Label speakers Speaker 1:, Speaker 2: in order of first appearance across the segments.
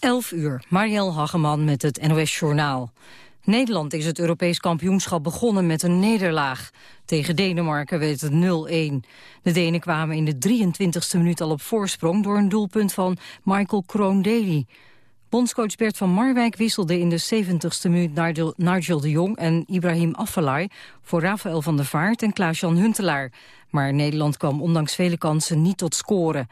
Speaker 1: 11 uur, Marielle Hageman met het NOS Journaal. Nederland is het Europees kampioenschap begonnen met een nederlaag. Tegen Denemarken werd het 0-1. De Denen kwamen in de 23e minuut al op voorsprong... door een doelpunt van Michael Kroon-Daly. Bondscoach Bert van Marwijk wisselde in de 70ste minuut Nigel, Nigel de Jong en Ibrahim Afellay... voor Rafael van der Vaart en Klaas-Jan Huntelaar. Maar Nederland kwam ondanks vele kansen niet tot scoren.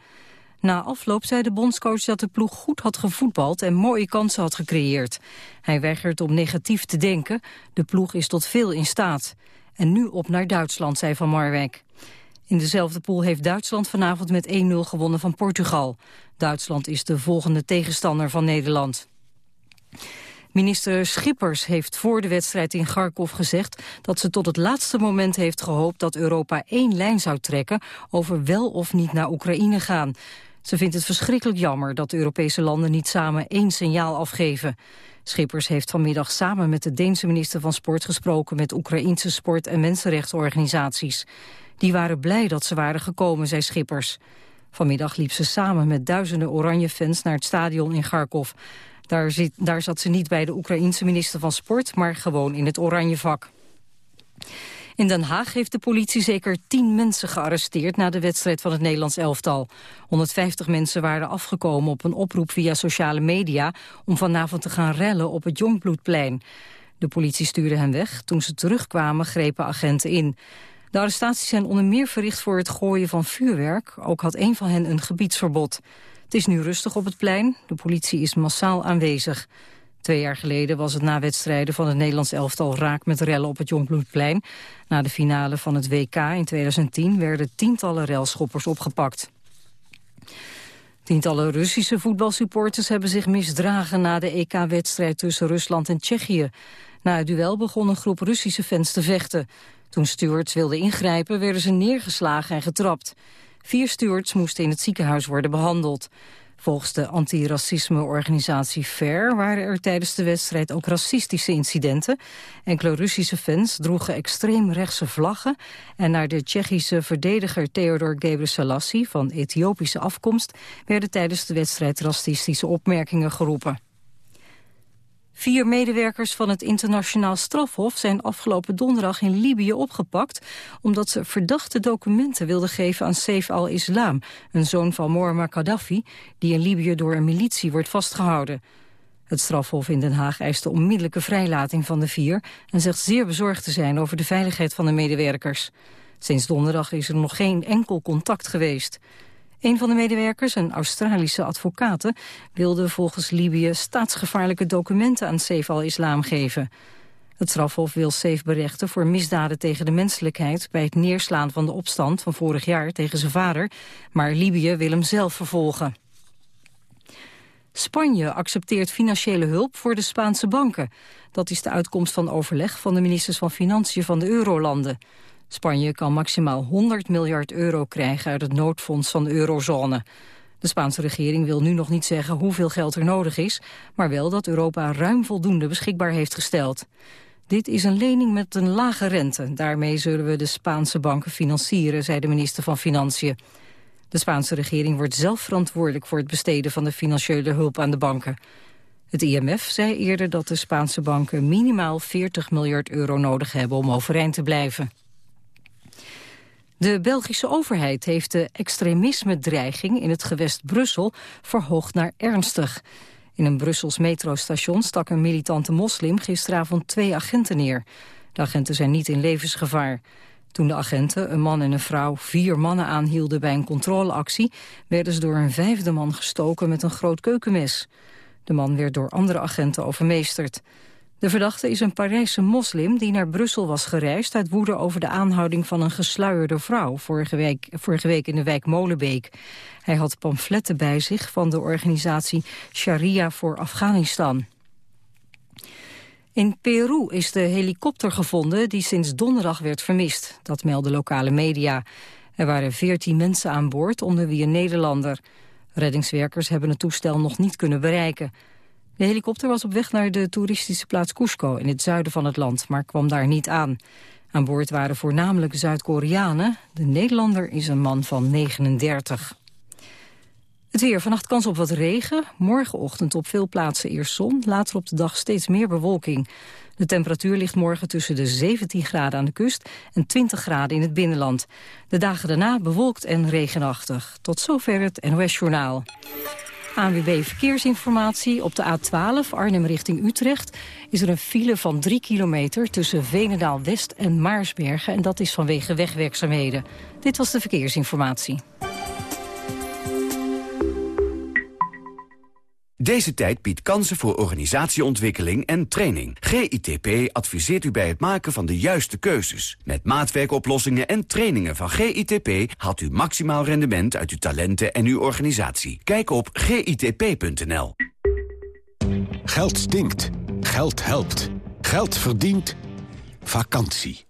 Speaker 1: Na afloop zei de bondscoach dat de ploeg goed had gevoetbald en mooie kansen had gecreëerd. Hij weigert om negatief te denken. De ploeg is tot veel in staat. En nu op naar Duitsland, zei Van Marwijk. In dezelfde pool heeft Duitsland vanavond met 1-0 gewonnen van Portugal. Duitsland is de volgende tegenstander van Nederland. Minister Schippers heeft voor de wedstrijd in Kharkov gezegd dat ze tot het laatste moment heeft gehoopt dat Europa één lijn zou trekken over wel of niet naar Oekraïne gaan. Ze vindt het verschrikkelijk jammer dat de Europese landen niet samen één signaal afgeven. Schippers heeft vanmiddag samen met de Deense minister van Sport gesproken met Oekraïnse sport- en mensenrechtenorganisaties. Die waren blij dat ze waren gekomen, zei Schippers. Vanmiddag liep ze samen met duizenden oranje fans naar het stadion in Kharkov. Daar, zit, daar zat ze niet bij de Oekraïense minister van Sport, maar gewoon in het oranje vak. In Den Haag heeft de politie zeker tien mensen gearresteerd... na de wedstrijd van het Nederlands elftal. 150 mensen waren afgekomen op een oproep via sociale media... om vanavond te gaan rellen op het Jongbloedplein. De politie stuurde hen weg. Toen ze terugkwamen grepen agenten in. De arrestaties zijn onder meer verricht voor het gooien van vuurwerk. Ook had een van hen een gebiedsverbod. Het is nu rustig op het plein. De politie is massaal aanwezig. Twee jaar geleden was het na wedstrijden van het Nederlands elftal raak met rellen op het Jongbloedplein. Na de finale van het WK in 2010 werden tientallen relschoppers opgepakt. Tientallen Russische voetbalsupporters hebben zich misdragen na de EK-wedstrijd tussen Rusland en Tsjechië. Na het duel begon een groep Russische fans te vechten. Toen stewards wilden ingrijpen werden ze neergeslagen en getrapt. Vier stewards moesten in het ziekenhuis worden behandeld. Volgens de antiracisme-organisatie FAIR waren er tijdens de wedstrijd ook racistische incidenten. Enkele Russische fans droegen extreemrechtse vlaggen en naar de Tsjechische verdediger Theodor Gebrselassie van Ethiopische afkomst werden tijdens de wedstrijd racistische opmerkingen geroepen. Vier medewerkers van het internationaal strafhof zijn afgelopen donderdag in Libië opgepakt omdat ze verdachte documenten wilden geven aan Saif al-Islam, een zoon van Muammar Gaddafi, die in Libië door een militie wordt vastgehouden. Het strafhof in Den Haag eist de onmiddellijke vrijlating van de vier en zegt zeer bezorgd te zijn over de veiligheid van de medewerkers. Sinds donderdag is er nog geen enkel contact geweest. Een van de medewerkers, een Australische advocaat, wilde volgens Libië staatsgevaarlijke documenten aan Saif al-Islam geven. Het strafhof wil Saif berechten voor misdaden tegen de menselijkheid... bij het neerslaan van de opstand van vorig jaar tegen zijn vader... maar Libië wil hem zelf vervolgen. Spanje accepteert financiële hulp voor de Spaanse banken. Dat is de uitkomst van overleg van de ministers van Financiën van de Eurolanden. Spanje kan maximaal 100 miljard euro krijgen uit het noodfonds van de eurozone. De Spaanse regering wil nu nog niet zeggen hoeveel geld er nodig is... maar wel dat Europa ruim voldoende beschikbaar heeft gesteld. Dit is een lening met een lage rente. Daarmee zullen we de Spaanse banken financieren, zei de minister van Financiën. De Spaanse regering wordt zelf verantwoordelijk voor het besteden van de financiële hulp aan de banken. Het IMF zei eerder dat de Spaanse banken minimaal 40 miljard euro nodig hebben om overeind te blijven. De Belgische overheid heeft de extremisme-dreiging in het gewest Brussel verhoogd naar ernstig. In een Brussels metrostation stak een militante moslim gisteravond twee agenten neer. De agenten zijn niet in levensgevaar. Toen de agenten, een man en een vrouw, vier mannen aanhielden bij een controleactie... werden ze door een vijfde man gestoken met een groot keukenmes. De man werd door andere agenten overmeesterd. De verdachte is een Parijse moslim die naar Brussel was gereisd... uit woede over de aanhouding van een gesluierde vrouw... vorige week, vorige week in de wijk Molenbeek. Hij had pamfletten bij zich van de organisatie Sharia voor Afghanistan. In Peru is de helikopter gevonden die sinds donderdag werd vermist. Dat melden lokale media. Er waren veertien mensen aan boord, onder wie een Nederlander. Reddingswerkers hebben het toestel nog niet kunnen bereiken... De helikopter was op weg naar de toeristische plaats Cusco in het zuiden van het land, maar kwam daar niet aan. Aan boord waren voornamelijk Zuid-Koreanen. De Nederlander is een man van 39. Het weer. Vannacht kans op wat regen. Morgenochtend op veel plaatsen eerst zon. Later op de dag steeds meer bewolking. De temperatuur ligt morgen tussen de 17 graden aan de kust en 20 graden in het binnenland. De dagen daarna bewolkt en regenachtig. Tot zover het NOS Journaal. ANWB Verkeersinformatie. Op de A12 Arnhem richting Utrecht is er een file van 3 kilometer tussen Venendaal West en Maarsbergen. En dat is vanwege wegwerkzaamheden. Dit was de verkeersinformatie.
Speaker 2: Deze tijd biedt kansen voor organisatieontwikkeling en training. GITP adviseert u bij het maken van de juiste keuzes. Met maatwerkoplossingen en trainingen van GITP... haalt u maximaal rendement uit uw talenten en uw organisatie. Kijk op gitp.nl.
Speaker 3: Geld stinkt. Geld helpt. Geld verdient. Vakantie.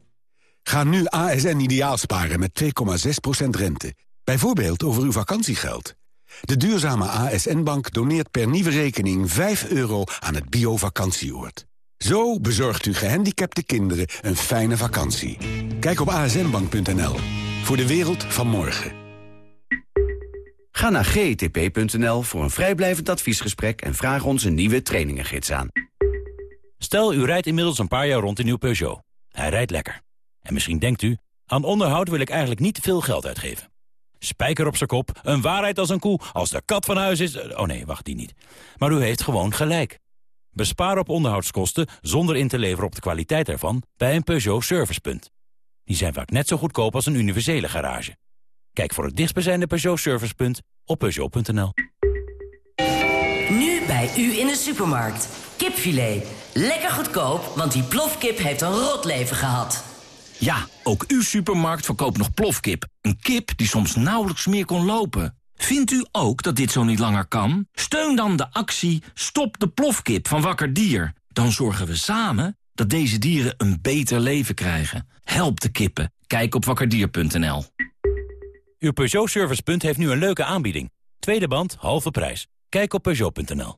Speaker 3: Ga nu ASN ideaal sparen met 2,6% rente. Bijvoorbeeld over uw vakantiegeld. De duurzame ASN-Bank doneert per nieuwe rekening 5 euro aan het bio-vakantieoord. Zo bezorgt u gehandicapte kinderen een fijne vakantie. Kijk op asnbank.nl. Voor de wereld van morgen.
Speaker 2: Ga naar gtp.nl voor een vrijblijvend adviesgesprek... en vraag ons een nieuwe trainingengids aan.
Speaker 4: Stel, u rijdt inmiddels een paar jaar rond in uw Peugeot. Hij rijdt lekker. En misschien denkt u, aan onderhoud wil ik eigenlijk niet veel geld uitgeven. Spijker op zijn kop, een waarheid als een koe. Als de kat van huis is... Oh nee, wacht, die niet. Maar u heeft gewoon gelijk. Bespaar op onderhoudskosten zonder in te leveren op de kwaliteit ervan... bij een Peugeot Servicepunt. Die zijn vaak net zo goedkoop als een universele garage. Kijk voor het dichtstbijzijnde Peugeot Servicepunt op Peugeot.nl.
Speaker 5: Nu bij u in de supermarkt. Kipfilet. Lekker goedkoop, want die plofkip heeft een rot leven gehad.
Speaker 6: Ja, ook uw supermarkt verkoopt nog plofkip. Een kip die soms nauwelijks meer kon lopen. Vindt u ook dat dit zo niet langer kan? Steun dan de actie Stop de plofkip van Wakker Dier. Dan zorgen we samen dat deze dieren een beter leven krijgen. Help de kippen. Kijk op wakkerdier.nl.
Speaker 4: Uw Peugeot Servicepunt heeft nu een leuke aanbieding. Tweede band, halve prijs. Kijk op Peugeot.nl.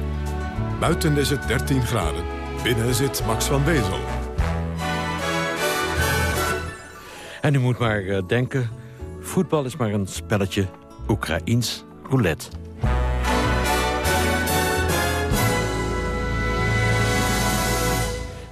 Speaker 7: Buiten is het 13 graden. Binnen zit Max van Wezel.
Speaker 8: En u moet maar uh, denken, voetbal is maar een spelletje Oekraïens roulette.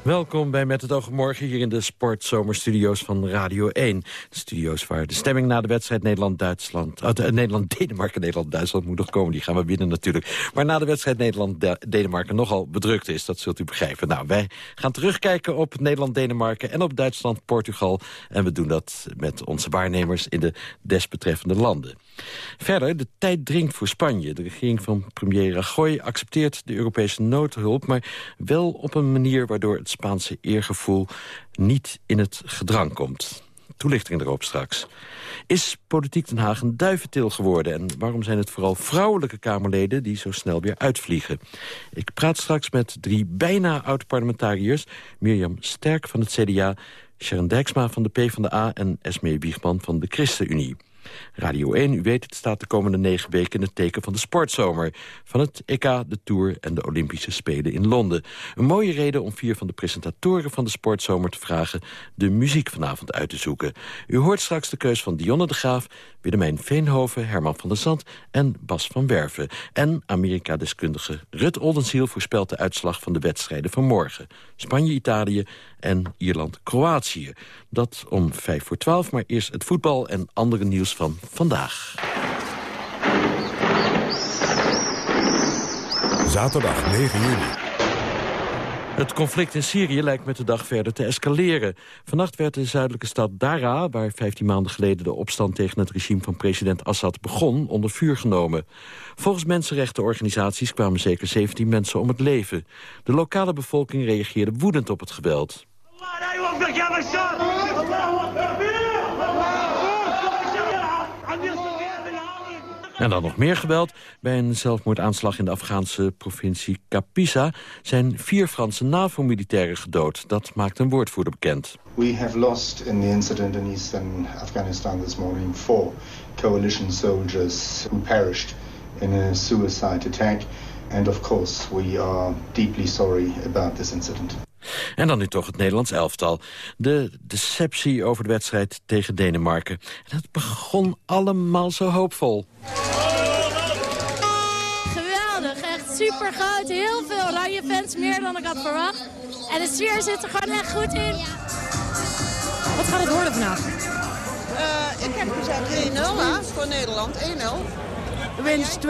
Speaker 8: Welkom bij Met het Oog Morgen hier in de Sportzomerstudio's van Radio 1. De studio's waar de stemming na de wedstrijd Nederland-Duitsland... Uh, Nederland-Denemarken, Nederland-Duitsland moet nog komen, die gaan we winnen natuurlijk. Maar na de wedstrijd Nederland-Denemarken nogal bedrukt is, dat zult u begrijpen. Nou, wij gaan terugkijken op Nederland-Denemarken en op Duitsland-Portugal. En we doen dat met onze waarnemers in de desbetreffende landen. Verder, de tijd dringt voor Spanje. De regering van premier Rajoy accepteert de Europese noodhulp... maar wel op een manier waardoor het Spaanse eergevoel niet in het gedrang komt. Toelichting erop straks. Is politiek Den Haag een duiventil geworden? En waarom zijn het vooral vrouwelijke Kamerleden die zo snel weer uitvliegen? Ik praat straks met drie bijna oud-parlementariërs. Mirjam Sterk van het CDA, Sharon Dijksma van de PvdA... en Esmee Wiegman van de ChristenUnie. Radio 1, u weet, het staat de komende negen weken in het teken van de sportzomer. Van het EK, de Tour en de Olympische Spelen in Londen. Een mooie reden om vier van de presentatoren van de sportzomer te vragen... de muziek vanavond uit te zoeken. U hoort straks de keus van Dionne de Graaf, Willemijn Veenhoven... Herman van der Zand en Bas van Werven. En Amerika-deskundige Rut Oldenziel voorspelt de uitslag van de wedstrijden van morgen. Spanje-Italië en Ierland-Kroatië. Dat om vijf voor twaalf, maar eerst het voetbal en andere nieuws van vandaag.
Speaker 7: Zaterdag 9 juni.
Speaker 8: Het conflict in Syrië lijkt met de dag verder te escaleren. Vannacht werd de zuidelijke stad Dara, waar 15 maanden geleden de opstand tegen het regime van president Assad begon, onder vuur genomen. Volgens mensenrechtenorganisaties kwamen zeker 17 mensen om het leven. De lokale bevolking reageerde woedend op het geweld. En dan nog meer geweld. Bij een zelfmoordaanslag in de Afghaanse provincie Kapisa... zijn vier Franse NAVO-militairen gedood. Dat maakt een woordvoerder bekend.
Speaker 9: We have lost in the incident in eastern Afghanistan this morning... four coalition soldiers who perished in a suicide attack. And of course, we are deeply sorry about this incident.
Speaker 8: En dan nu toch het Nederlands elftal. De deceptie over de wedstrijd tegen Denemarken. En het begon allemaal zo hoopvol.
Speaker 10: Geweldig, echt super groot. Heel veel oranje fans, meer dan ik had verwacht. En de sfeer zit er gewoon echt goed in.
Speaker 1: Wat gaat het worden vandaag?
Speaker 11: Uh, ik heb gezegd 1-0 voor Nederland, 1-0.
Speaker 12: Winst 2-1.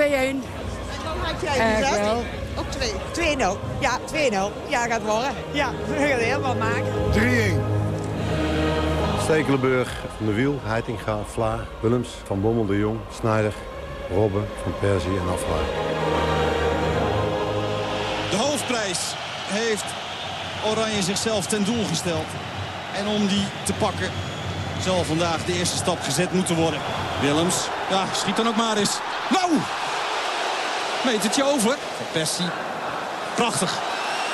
Speaker 11: Dan had jij gezegd...
Speaker 12: wel.
Speaker 11: Ook 2.
Speaker 12: 2-0. Ja, 2-0. Ja, gaat worden. Ja, we gaan het helemaal maken.
Speaker 13: 3-1. Stekelenburg, Van der Wiel, Heitinga, Vlaar, Willems, Van Bommel, De Jong, Snijder, Robben, Van Persie en Aflaar.
Speaker 14: De hoofdprijs heeft Oranje zichzelf ten doel gesteld. En om die te pakken zal vandaag de eerste stap gezet moeten worden. Willems, ja, schiet dan ook maar eens. Nou! Metertje over. Van Persie. Prachtig.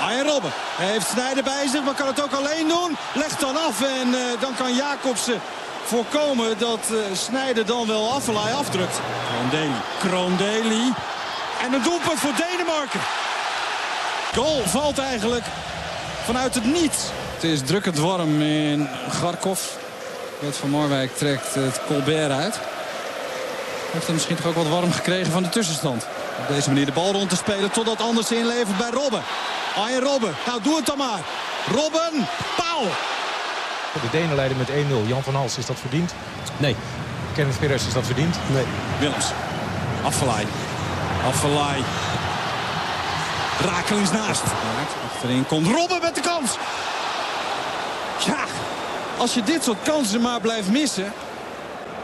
Speaker 14: Arjen Robben. Hij heeft Snijder bij zich, maar kan het ook alleen doen. Legt dan af en uh, dan kan Jacobsen voorkomen dat uh, Snijder dan wel Affelaai afdrukt. Kroondeli. Kroondeli. En een doelpunt voor Denemarken. Goal valt eigenlijk vanuit het niets. Het is drukkend warm in Garkov. Bert van Marwijk trekt het Colbert uit. Heeft hem misschien toch ook wat warm gekregen van de tussenstand. Op deze manier de bal rond te spelen totdat anders inlevert bij Robben. Arjen Robben. Nou, doe het dan maar. Robben. Paal.
Speaker 15: De Denen leiden met 1-0. Jan van Hals, is dat verdiend? Nee. Kenneth Perez, is dat verdiend? Nee.
Speaker 14: Willems. Affelaai. Affelaai. Rakelings naast. Achterin komt Robben met de kans. Ja, als je dit soort kansen maar blijft missen...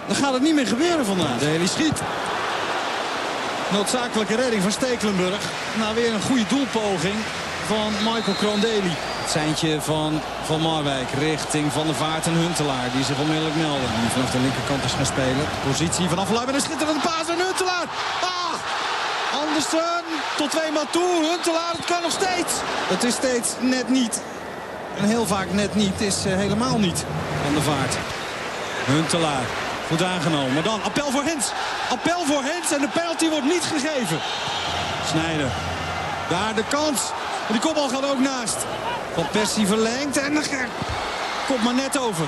Speaker 14: dan gaat het niet meer gebeuren vandaag. De hele schiet. Noodzakelijke redding van Stekelenburg. Na weer een goede doelpoging van Michael Krondeli. Het seintje van Van Marwijk richting Van der Vaart en Huntelaar. Die zich onmiddellijk melden. Die vanaf de linkerkant is gaan spelen. Positie vanaf Afgeluid met een schitterende paas en Huntelaar. Ah! Andersen tot twee maal toe. Huntelaar, het kan nog steeds. Het is steeds net niet. En heel vaak net niet. Is uh, helemaal niet Van der Vaart. Huntelaar. Goed aangenomen. Maar dan appel voor Hens. Appel voor Hens en de penalty wordt niet gegeven. Snijder. Daar de kans. En die kopbal gaat ook naast. Van Persie verlengt en dan komt maar net over.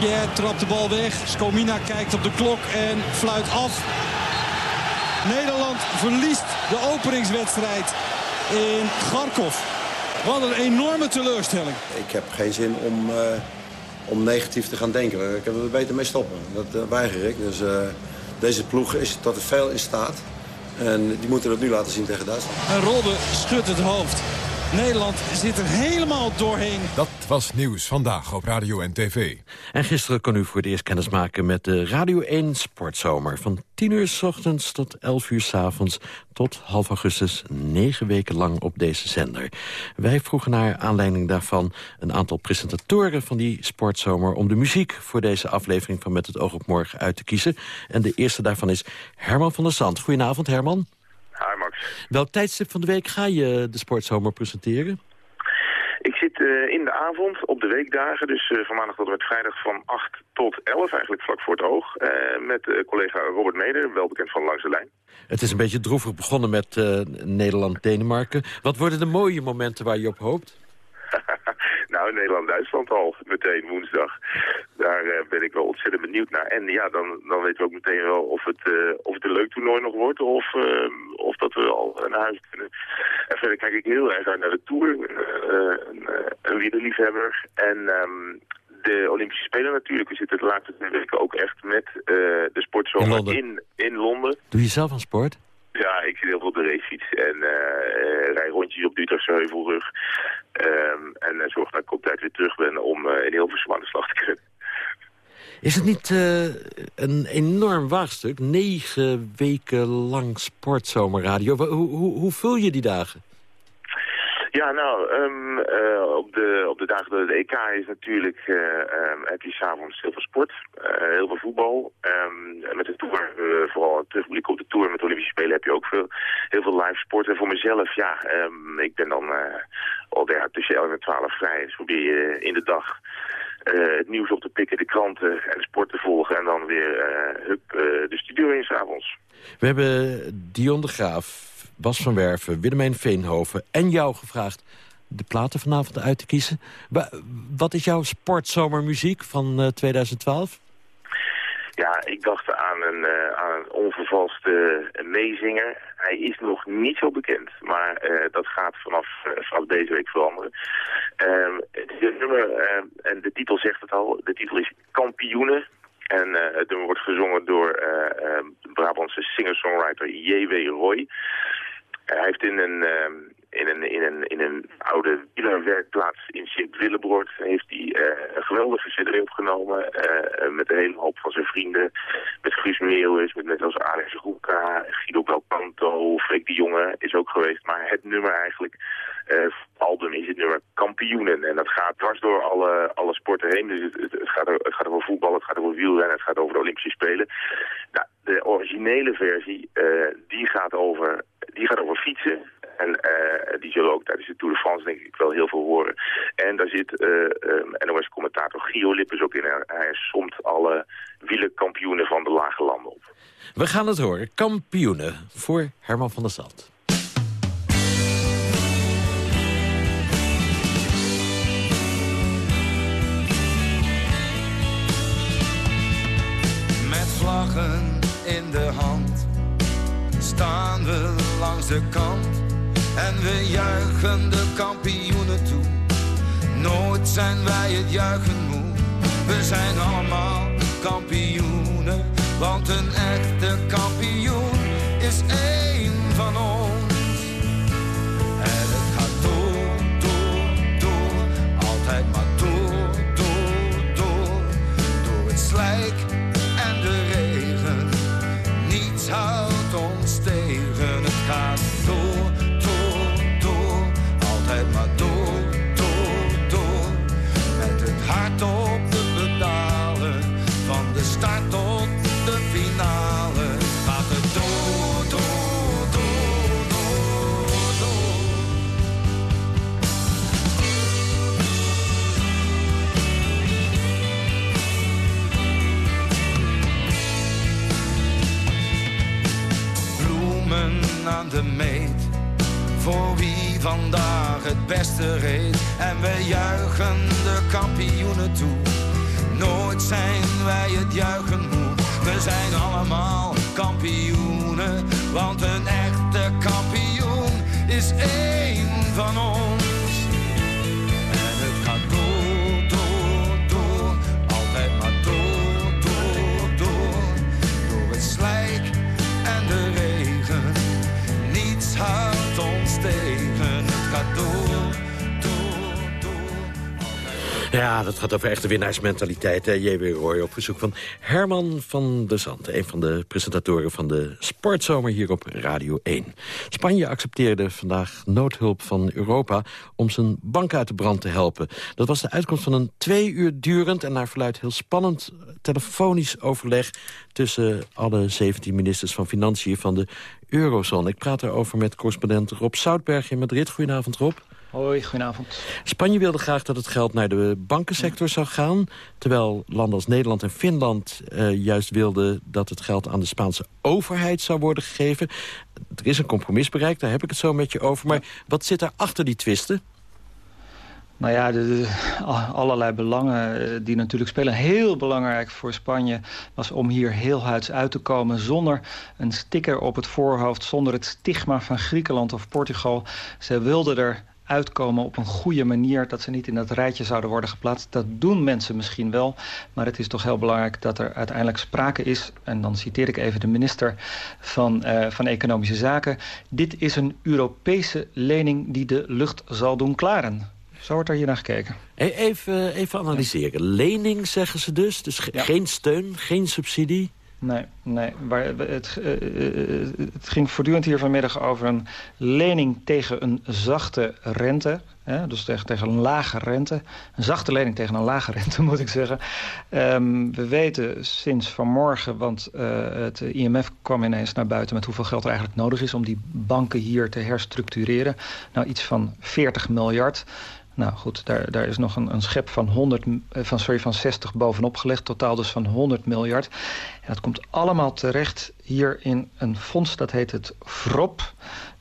Speaker 14: Ja, trapt de bal weg. Skomina kijkt op de klok en fluit af. Nederland verliest de openingswedstrijd in Kharkov. Wat een enorme teleurstelling.
Speaker 13: Ik heb geen zin om, uh, om negatief te gaan denken. Ik heb er beter mee stoppen. Dat uh, weiger ik. Dus uh, deze ploeg is tot veel in staat. En die moeten het nu laten zien tegen Duitsland.
Speaker 14: En Robben schudt het hoofd. Nederland zit er helemaal doorheen.
Speaker 7: Dat was Nieuws Vandaag op Radio en TV.
Speaker 8: En gisteren kon u voor het eerst kennis maken met de Radio 1 Sportzomer. Van 10 uur s ochtends tot 11 uur s avonds tot half augustus. Negen weken lang op deze zender. Wij vroegen naar aanleiding daarvan een aantal presentatoren van die Sportzomer... om de muziek voor deze aflevering van Met het oog op morgen uit te kiezen. En de eerste daarvan is Herman van der Zand. Goedenavond, Herman.
Speaker 16: Hi Max.
Speaker 8: Welk tijdstip van de week ga je de sportzomer presenteren?
Speaker 16: Ik zit uh, in de avond op de weekdagen, dus uh, van maandag tot en met vrijdag van 8 tot 11, eigenlijk vlak voor het oog. Uh, met collega Robert Meder, wel bekend van Langs de Lijn.
Speaker 8: Het is een beetje droevig begonnen met Nederland-Denemarken. Wat worden de mooie momenten waar je op hoopt?
Speaker 16: Nou, Nederland-Duitsland al, meteen woensdag. Daar uh, ben ik wel ontzettend benieuwd naar. En ja, dan, dan weten we ook meteen wel of het, uh, of het een leuk toernooi nog wordt... of, uh, of dat we al naar huis kunnen. En verder kijk ik heel erg uit naar de Tour. een, een wielerliefhebber. En um, de Olympische Spelen natuurlijk. We zitten de laatste twee weken ook echt met de sportzomer in
Speaker 8: Londen.
Speaker 16: In, in Londen.
Speaker 8: Doe je zelf aan sport?
Speaker 16: Ja, ik zit heel veel op de racefiets en uh, rij rondjes op de Heuvelrug. Um, en zorg dat ik op tijd weer terug ben om in Hilversum aan de slag te kunnen.
Speaker 8: Is het niet een enorm waagstuk? Negen weken lang sportzomerradio. Hoe, hoe, hoe vul je die dagen?
Speaker 16: Ja, nou, um, uh, op, de, op de dagen dat het EK is natuurlijk, uh, um, heb je s'avonds heel veel sport, uh, heel veel voetbal. Um, met de Tour, vooral terugblik op de Tour met de Olympische Spelen heb je ook veel, heel veel live sport. En voor mezelf, ja, ik ben dan al ja, tussen 11 en 12 vrij. Dus probeer je in de dag het nieuws op te pikken, de kranten en de sport te volgen. En dan weer hup, de studio in s'avonds.
Speaker 8: We hebben Dion de Graaf Bas van Werven, Willemijn Veenhoven en jou gevraagd de platen vanavond uit te kiezen. Wat is jouw sportzomermuziek van 2012? Eh,
Speaker 16: ja, ik dacht aan een, uh, aan onvervalste meezinger. Hij is nog niet zo bekend, maar uh, dat gaat vanaf, vanaf deze week veranderen. Uh, het nummer, en de titel zegt het al, de titel is Kampioenen. En het nummer wordt gezongen door Brabantse singer-songwriter J.W. Roy. Hij heeft in een, uh, in een, in een, in een oude wielerwerkplaats in Sint-Willebroord heeft hij uh, een geweldige cd opgenomen uh, met een hele hoop van zijn vrienden. Met Guus Meeuwis, met net als Alex Roeka, Guido Belcanto, Freek de Jonge is ook geweest. Maar het nummer eigenlijk, album is het nummer Kampioenen. En dat gaat dwars door alle, alle sporten heen. Dus het, het, gaat, het gaat over voetbal, het gaat over wielrennen, het gaat over de Olympische Spelen. Nou, de originele versie, die gaat over die gaat over fietsen. En uh, die zullen ook tijdens de Tour de France denk ik wel heel veel horen. En daar zit uh, um, NOS-commentator Gio Lippes ook in. Hij somt alle wielerkampioenen van de lage landen op.
Speaker 8: We gaan het horen. Kampioenen voor Herman van der Zand.
Speaker 17: Met vlaggen en we juichen de kampioenen toe. Nooit zijn wij het juichen moe, we zijn allemaal kampioenen, want een echte kampioen is één vandaag het beste reed. En we juichen de kampioenen toe. Nooit zijn wij het juichen moe. We zijn allemaal kampioenen. Want een echte kampioen is één van ons.
Speaker 8: Ja, dat gaat over echte winnaarsmentaliteit. J.W. Roy op verzoek van Herman van der Zand. Een van de presentatoren van de Sportzomer hier op Radio 1. Spanje accepteerde vandaag noodhulp van Europa... om zijn bank uit de brand te helpen. Dat was de uitkomst van een twee uur durend... en naar verluid heel spannend telefonisch overleg... tussen alle 17 ministers van Financiën van de Eurozone. Ik praat erover met correspondent Rob Zoutberg in Madrid. Goedenavond, Rob.
Speaker 18: Hoi, goedenavond.
Speaker 8: Spanje wilde graag dat het geld naar de bankensector zou gaan... terwijl landen als Nederland en Finland uh, juist wilden... dat het geld aan de Spaanse overheid zou worden gegeven. Er is een compromis bereikt, daar heb ik het zo met je over. Maar wat zit er achter die twisten?
Speaker 18: Nou ja, de, allerlei belangen eh, die natuurlijk spelen. Heel belangrijk voor Spanje was om hier heel huids uit te komen... zonder een sticker op het voorhoofd, zonder het stigma van Griekenland of Portugal. Ze wilden er uitkomen op een goede manier... dat ze niet in dat rijtje zouden worden geplaatst. Dat doen mensen misschien wel, maar het is toch heel belangrijk... dat er uiteindelijk sprake is, en dan citeer ik even de minister van, uh, van Economische Zaken... dit is een Europese lening die de lucht zal doen klaren. Zo wordt er hier naar gekeken.
Speaker 8: Even, even analyseren. Lening zeggen ze dus, dus ja. geen steun, geen subsidie.
Speaker 18: Nee, nee. Maar het, uh, het ging voortdurend hier vanmiddag over een lening tegen een zachte rente. Hè? Dus tegen, tegen een lage rente. Een zachte lening tegen een lage rente, moet ik zeggen. Um, we weten sinds vanmorgen, want uh, het IMF kwam ineens naar buiten... met hoeveel geld er eigenlijk nodig is om die banken hier te herstructureren. Nou, iets van 40 miljard. Nou goed, daar, daar is nog een, een schep van, 100, eh, van, sorry, van 60 bovenop gelegd. Totaal dus van 100 miljard. En dat komt allemaal terecht hier in een fonds. Dat heet het VROP.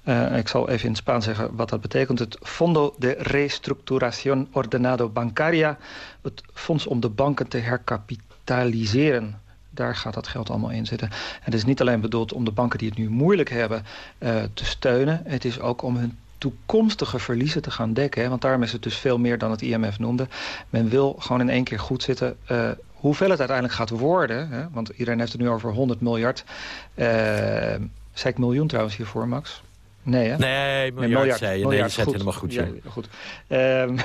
Speaker 18: Uh, ik zal even in het Spaans zeggen wat dat betekent. Het Fondo de Reestructuración Ordenado Bancaria. Het fonds om de banken te herkapitaliseren. Daar gaat dat geld allemaal in zitten. En het is niet alleen bedoeld om de banken die het nu moeilijk hebben uh, te steunen. Het is ook om hun toekomstige verliezen te gaan dekken. Hè? Want daarom is het dus veel meer dan het IMF noemde. Men wil gewoon in één keer goed zitten... Uh, hoeveel het uiteindelijk gaat worden... Hè? want iedereen heeft het nu over 100 miljard... Uh, zei ik miljoen trouwens hiervoor, Max? Nee, hè?
Speaker 8: Nee, miljard, nee, miljard zei je. Nee, dat zet helemaal goed. Ja.
Speaker 18: ja goed. Um,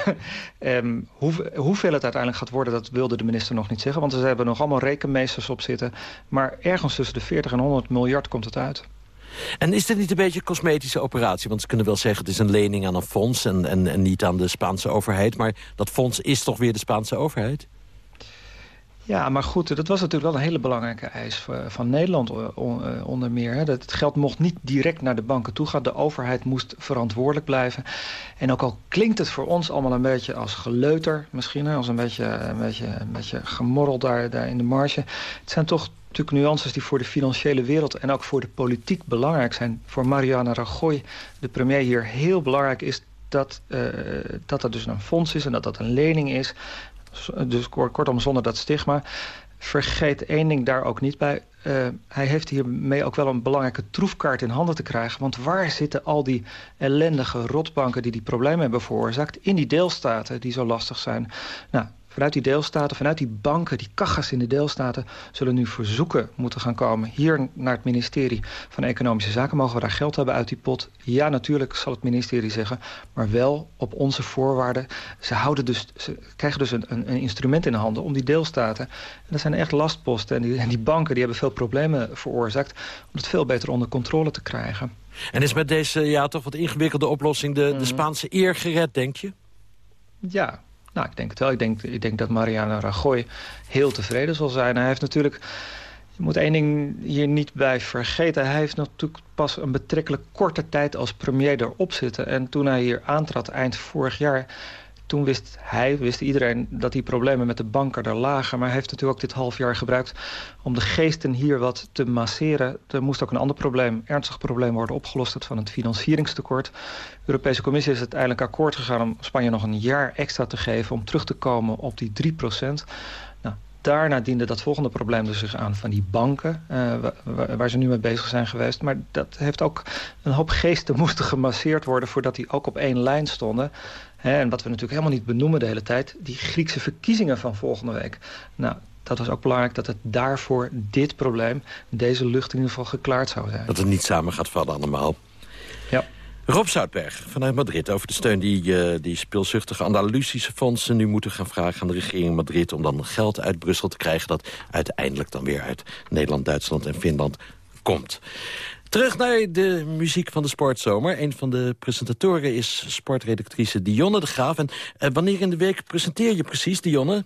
Speaker 18: um, hoe, hoeveel het uiteindelijk gaat worden, dat wilde de minister nog niet zeggen. Want ze hebben nog allemaal rekenmeesters op zitten. Maar ergens tussen de 40 en 100 miljard komt het uit.
Speaker 8: En is dit niet een beetje een cosmetische operatie? Want ze kunnen wel zeggen het is een lening aan een fonds... en, en, en niet aan de Spaanse overheid. Maar dat fonds is toch weer de Spaanse overheid?
Speaker 18: Ja, maar goed, dat was natuurlijk wel een hele belangrijke eis van Nederland eh, onder meer. Dat het geld mocht niet direct naar de banken toe gaan. De overheid moest verantwoordelijk blijven. En ook al klinkt het voor ons allemaal een beetje als geleuter misschien... als een beetje, een beetje, een beetje gemorrel daar, daar in de marge... het zijn toch natuurlijk nuances die voor de financiële wereld... en ook voor de politiek belangrijk zijn. Voor Mariana Rajoy, de premier hier, heel belangrijk is... dat, uh, dat dus een fonds is en dat dat een lening is. Dus kortom, zonder dat stigma. Vergeet één ding daar ook niet bij. Uh, hij heeft hiermee ook wel een belangrijke troefkaart in handen te krijgen. Want waar zitten al die ellendige rotbanken die die problemen hebben veroorzaakt? In die deelstaten die zo lastig zijn. Nou, vanuit die deelstaten, vanuit die banken, die kachas in de deelstaten... zullen nu verzoeken moeten gaan komen hier naar het ministerie van Economische Zaken. Mogen we daar geld hebben uit die pot? Ja, natuurlijk zal het ministerie zeggen, maar wel op onze voorwaarden. Ze, houden dus, ze krijgen dus een, een, een instrument in de handen om die deelstaten... en dat zijn echt lastposten en die, en die banken die hebben veel problemen veroorzaakt... om het veel beter onder controle te krijgen.
Speaker 8: En is met deze ja, toch wat ingewikkelde oplossing de, de mhm. Spaanse eer gered, denk je?
Speaker 18: Ja, nou, ik denk het wel. Ik denk, ik denk dat Mariana Rajoy heel tevreden zal zijn. Hij heeft natuurlijk... Je moet één ding hier niet bij vergeten. Hij heeft natuurlijk pas een betrekkelijk korte tijd als premier erop zitten. En toen hij hier aantrad eind vorig jaar toen wist hij, wist iedereen dat die problemen met de banken er lagen. Maar hij heeft natuurlijk ook dit half jaar gebruikt om de geesten hier wat te masseren. Er moest ook een ander probleem, ernstig probleem worden opgelost. Dat van het financieringstekort. De Europese Commissie is uiteindelijk akkoord gegaan om Spanje nog een jaar extra te geven... om terug te komen op die 3 procent. Nou, daarna diende dat volgende probleem dus zich aan van die banken... Uh, waar, waar, ze nu mee bezig zijn geweest. Maar dat heeft ook een hoop geesten moesten gemasseerd worden... voordat die ook op één lijn stonden en wat we natuurlijk helemaal niet benoemen de hele tijd... die Griekse verkiezingen van volgende week. Nou, dat was ook belangrijk dat het daarvoor dit probleem... deze lucht in ieder geval geklaard zou zijn.
Speaker 8: Dat het niet samen gaat vallen allemaal.
Speaker 18: Ja.
Speaker 8: Rob Zoutberg vanuit Madrid over de steun die, uh, die speelzuchtige Andalusische fondsen nu moeten gaan vragen aan de regering Madrid... om dan geld uit Brussel te krijgen dat uiteindelijk dan weer uit Nederland, Duitsland en Finland komt. Terug naar de muziek van de sportzomer. Een van de presentatoren is sportredactrice Dionne de Graaf. En uh, wanneer in de week presenteer je precies, Dionne?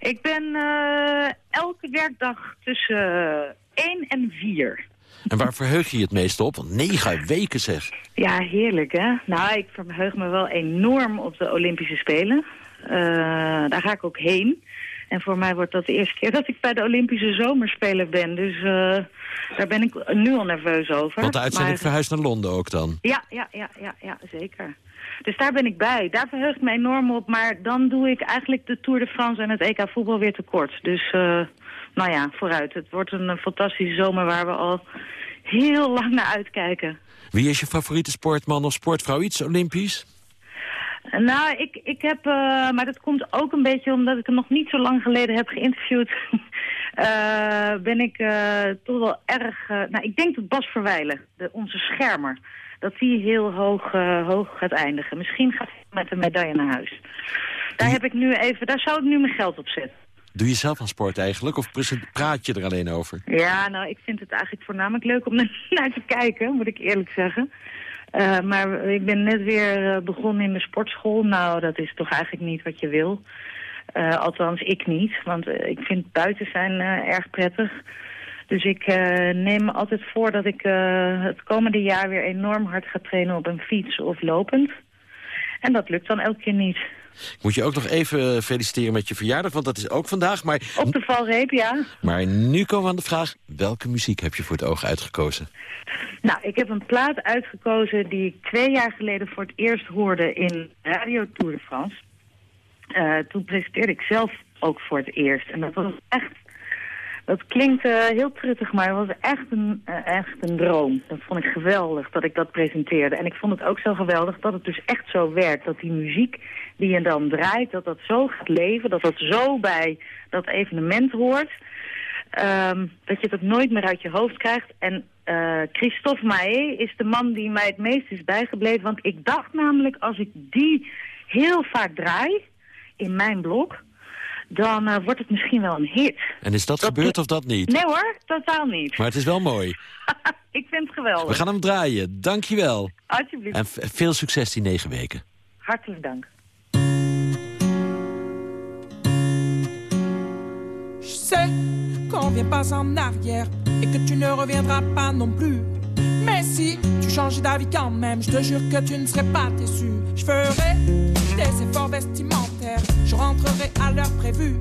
Speaker 19: Ik ben uh, elke werkdag tussen uh, eh, 1 en 4.
Speaker 8: En waar verheug je je het meest op? Want negen weken zeg.
Speaker 19: Ja, heerlijk hè. Nou, ik verheug me wel enorm op de Olympische Spelen. daar ga ik ook heen. En voor mij wordt dat de eerste keer dat ik bij de Olympische Zomerspelen ben. Dus uh, daar ben ik nu al nerveus over.
Speaker 8: Want de uitzending maar... verhuist naar Londen ook dan?
Speaker 19: Ja, ja, ja, ja, ja, zeker. Dus daar ben ik bij. Daar verheugt me enorm op. Maar dan doe ik eigenlijk de Tour de France en het EK voetbal weer tekort. Dus uh, nou ja, vooruit. Het wordt een fantastische zomer waar we al heel lang naar uitkijken.
Speaker 8: Wie is je favoriete sportman of sportvrouw? Iets Olympisch?
Speaker 19: Nou, ik, ik heb, uh, maar dat komt ook een beetje omdat ik hem nog niet zo lang geleden heb geïnterviewd. uh, ben ik uh, toch wel erg, nou ik denk dat Bas Verwijlen, de, onze schermer, dat hij heel hoog, hoog gaat eindigen. Misschien gaat hij met een medaille naar huis. Daar heb ik nu even, daar zou ik nu mijn geld op zetten.
Speaker 8: Doe je zelf aan sport eigenlijk? Of praat je er alleen over?
Speaker 19: Ja, nou, ik vind het eigenlijk voornamelijk leuk om naar te kijken, moet ik eerlijk zeggen. Uh, maar ik ben net weer uh, begonnen in de sportschool. Nou, dat is toch eigenlijk niet wat je wil. Uh, althans, ik niet. Want ik vind buiten zijn erg prettig. Dus ik neem me altijd voor dat ik het komende jaar weer enorm hard ga trainen op een fiets of lopend. En dat lukt dan elke keer niet.
Speaker 8: Ik moet je ook nog even feliciteren met je verjaardag, want dat is ook vandaag. Maar...
Speaker 19: Op de valreep, ja.
Speaker 8: Maar nu komen we aan de vraag, welke muziek heb je voor het oog uitgekozen?
Speaker 19: Nou, ik heb een plaat uitgekozen die ik twee jaar geleden voor het eerst hoorde in Radio Tour de France. Uh, toen presenteerde ik zelf ook voor het eerst. En dat was echt dat klinkt uh, heel truttig, maar het was echt een, uh, echt een droom. Dat vond ik geweldig, dat ik dat presenteerde. En ik vond het ook zo geweldig dat het dus echt zo werkt. Dat die muziek die je dan draait, dat dat zo gaat leven. Dat dat zo bij dat evenement hoort. Um, dat je dat nooit meer uit je hoofd krijgt. En uh, Christophe Maé is de man die mij het meest is bijgebleven. Want ik dacht namelijk, als ik die heel vaak draai in mijn blog dan uh, wordt het misschien wel een hit.
Speaker 8: En is dat, gebeurd of dat niet?
Speaker 19: Nee hoor, totaal niet.
Speaker 8: Maar het is wel mooi.
Speaker 19: ik vind het geweldig.
Speaker 8: We gaan hem draaien. Dankjewel.
Speaker 19: Alsjeblieft.
Speaker 8: En veel succes die negen weken.
Speaker 19: Hartelijk dank.
Speaker 20: Je sais qu'on vient pas en arrière et que tu ne reviendras pas non plus. Mais si tu changes d'avis quand même, je te jure que tu ne serais pas déçu. Je ferai des efforts vestimentaires, je rentrerai à l'heure prévue.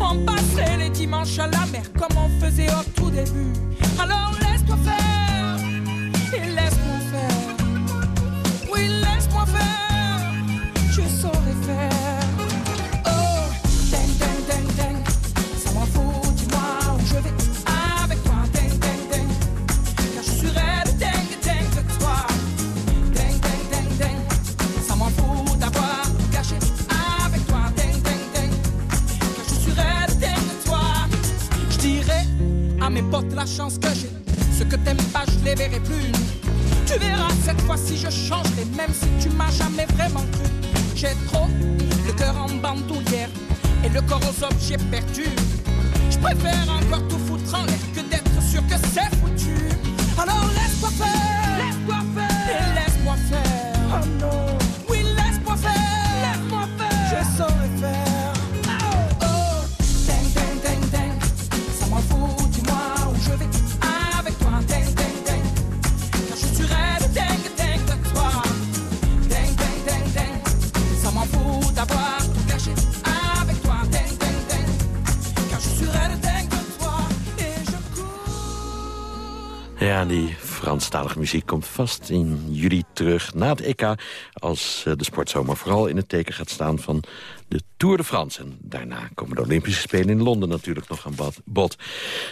Speaker 20: On passerait les dimanches à la mer comme on faisait au tout début. Alors laisse-toi faire et laisse-moi faire. Oui, laisse-moi faire, changerai, même si tu m'as jamais vraiment cru. J'ai trop le cœur en bandoulière et le corps aux objets perdus. Je préfère encore
Speaker 8: Franstalige muziek komt vast in juli terug na het EK... als eh, de sportzomer vooral in het teken gaat staan van de Tour de France. En daarna komen de Olympische Spelen in Londen natuurlijk nog aan bod-.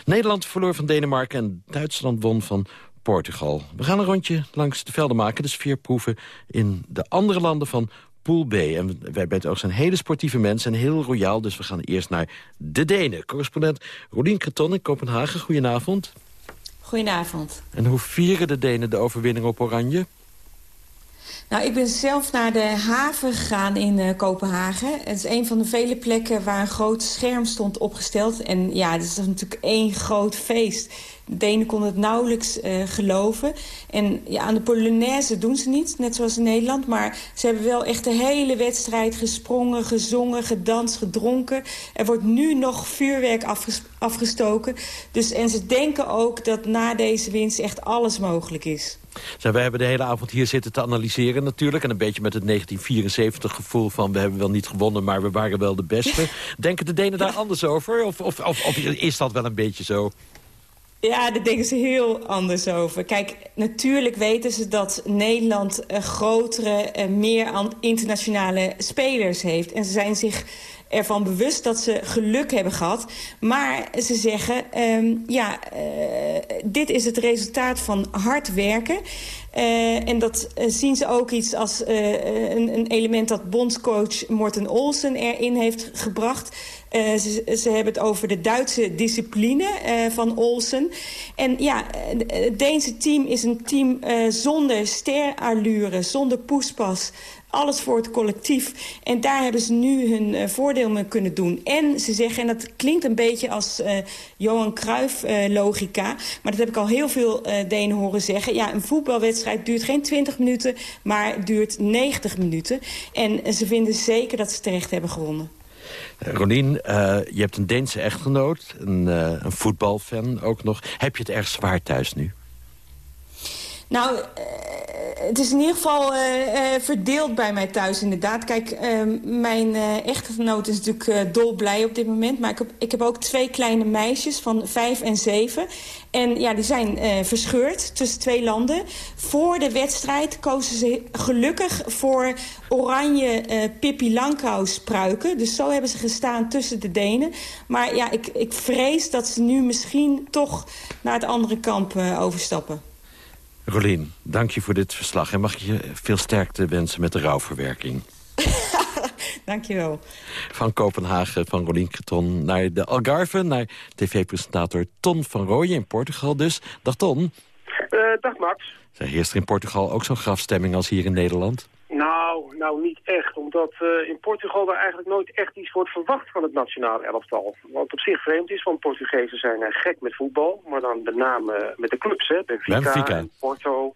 Speaker 8: Nederland verloor van Denemarken en Duitsland won van Portugal. We gaan een rondje langs de velden maken, de sfeerproeven in de andere landen van Pool B. En wij het oog zijn hele sportieve mensen en heel royaal... dus we gaan eerst naar de Denen. Correspondent Rolien Kreton in Kopenhagen, goedenavond.
Speaker 21: Goedenavond.
Speaker 8: En hoe vieren de Denen de overwinning op Oranje?
Speaker 21: Nou, ik ben zelf naar de haven gegaan in uh, Kopenhagen. Het is een van de vele plekken waar een groot scherm stond opgesteld. En ja, het is natuurlijk één groot feest. De Denen konden het nauwelijks uh, geloven. En ja, aan de Polonaise doen ze niet, net zoals in Nederland. Maar ze hebben wel echt de hele wedstrijd gesprongen, gezongen, gedanst, gedronken. Er wordt nu nog vuurwerk afges afgestoken. Dus, en ze denken ook dat na deze winst echt alles mogelijk is.
Speaker 8: Zij, wij hebben de hele avond hier zitten te analyseren natuurlijk. En een beetje met het 1974 gevoel van... we hebben wel niet gewonnen, maar we waren wel de beste. Denken de Denen daar anders over? Of, of, of, of is dat wel een beetje zo?
Speaker 21: Ja, daar denken ze heel anders over. Kijk, natuurlijk weten ze dat Nederland uh, grotere, meer internationale spelers heeft. En ze zijn zich ervan bewust dat ze geluk hebben gehad. Maar ze zeggen, um, ja, uh, dit is het resultaat van hard werken. Uh, en dat zien ze ook iets als een, een, element dat bondscoach Morten Olsen erin heeft gebracht. Uh, ze, hebben het over de Duitse discipline uh, van Olsen. En ja, het Deense team is een team zonder sterallure, zonder poespas alles voor het collectief. En daar hebben ze nu hun voordeel mee kunnen doen. En ze zeggen, en dat klinkt een beetje als Johan Cruijff-logica... Maar dat heb ik al heel veel Denen horen zeggen. Ja, een voetbalwedstrijd duurt geen 20 minuten, maar duurt 90 minuten. En ze vinden zeker dat ze terecht hebben gewonnen.
Speaker 8: Rolien, je hebt een Deense echtgenoot, een, een voetbalfan ook nog. Heb je het erg zwaar thuis nu?
Speaker 21: Nou, uh, het is in ieder geval uh, uh, verdeeld bij mij thuis inderdaad. Kijk, mijn echtgenoot is natuurlijk dolblij op dit moment. Maar ik heb, ik heb ook twee kleine meisjes van vijf en zeven. En ja, die zijn verscheurd tussen twee landen. Voor de wedstrijd kozen ze gelukkig voor oranje Pippi Langkous spruiken. Dus zo hebben ze gestaan tussen de Denen. Maar ja, ik, ik vrees dat ze nu misschien toch naar het andere kamp overstappen.
Speaker 8: Rolien, dank je voor dit verslag. En mag ik je veel sterkte wensen met de rouwverwerking.
Speaker 21: dank je wel.
Speaker 8: Van Kopenhagen, van Rolien Creton naar de Algarve... naar tv-presentator Ton van Rooyen in Portugal dus. Dag Ton.
Speaker 22: Uh, dag Max.
Speaker 8: Heerst er in Portugal ook zo'n grafstemming als hier in Nederland?
Speaker 22: Nou, nou niet echt, omdat uh, in Portugal er eigenlijk nooit echt iets wordt verwacht van het nationale elftal. Wat op zich vreemd is, want Portugezen zijn uh, gek met voetbal, maar dan met name met de clubs, hè, Benfica,
Speaker 8: Benfica.
Speaker 22: En Porto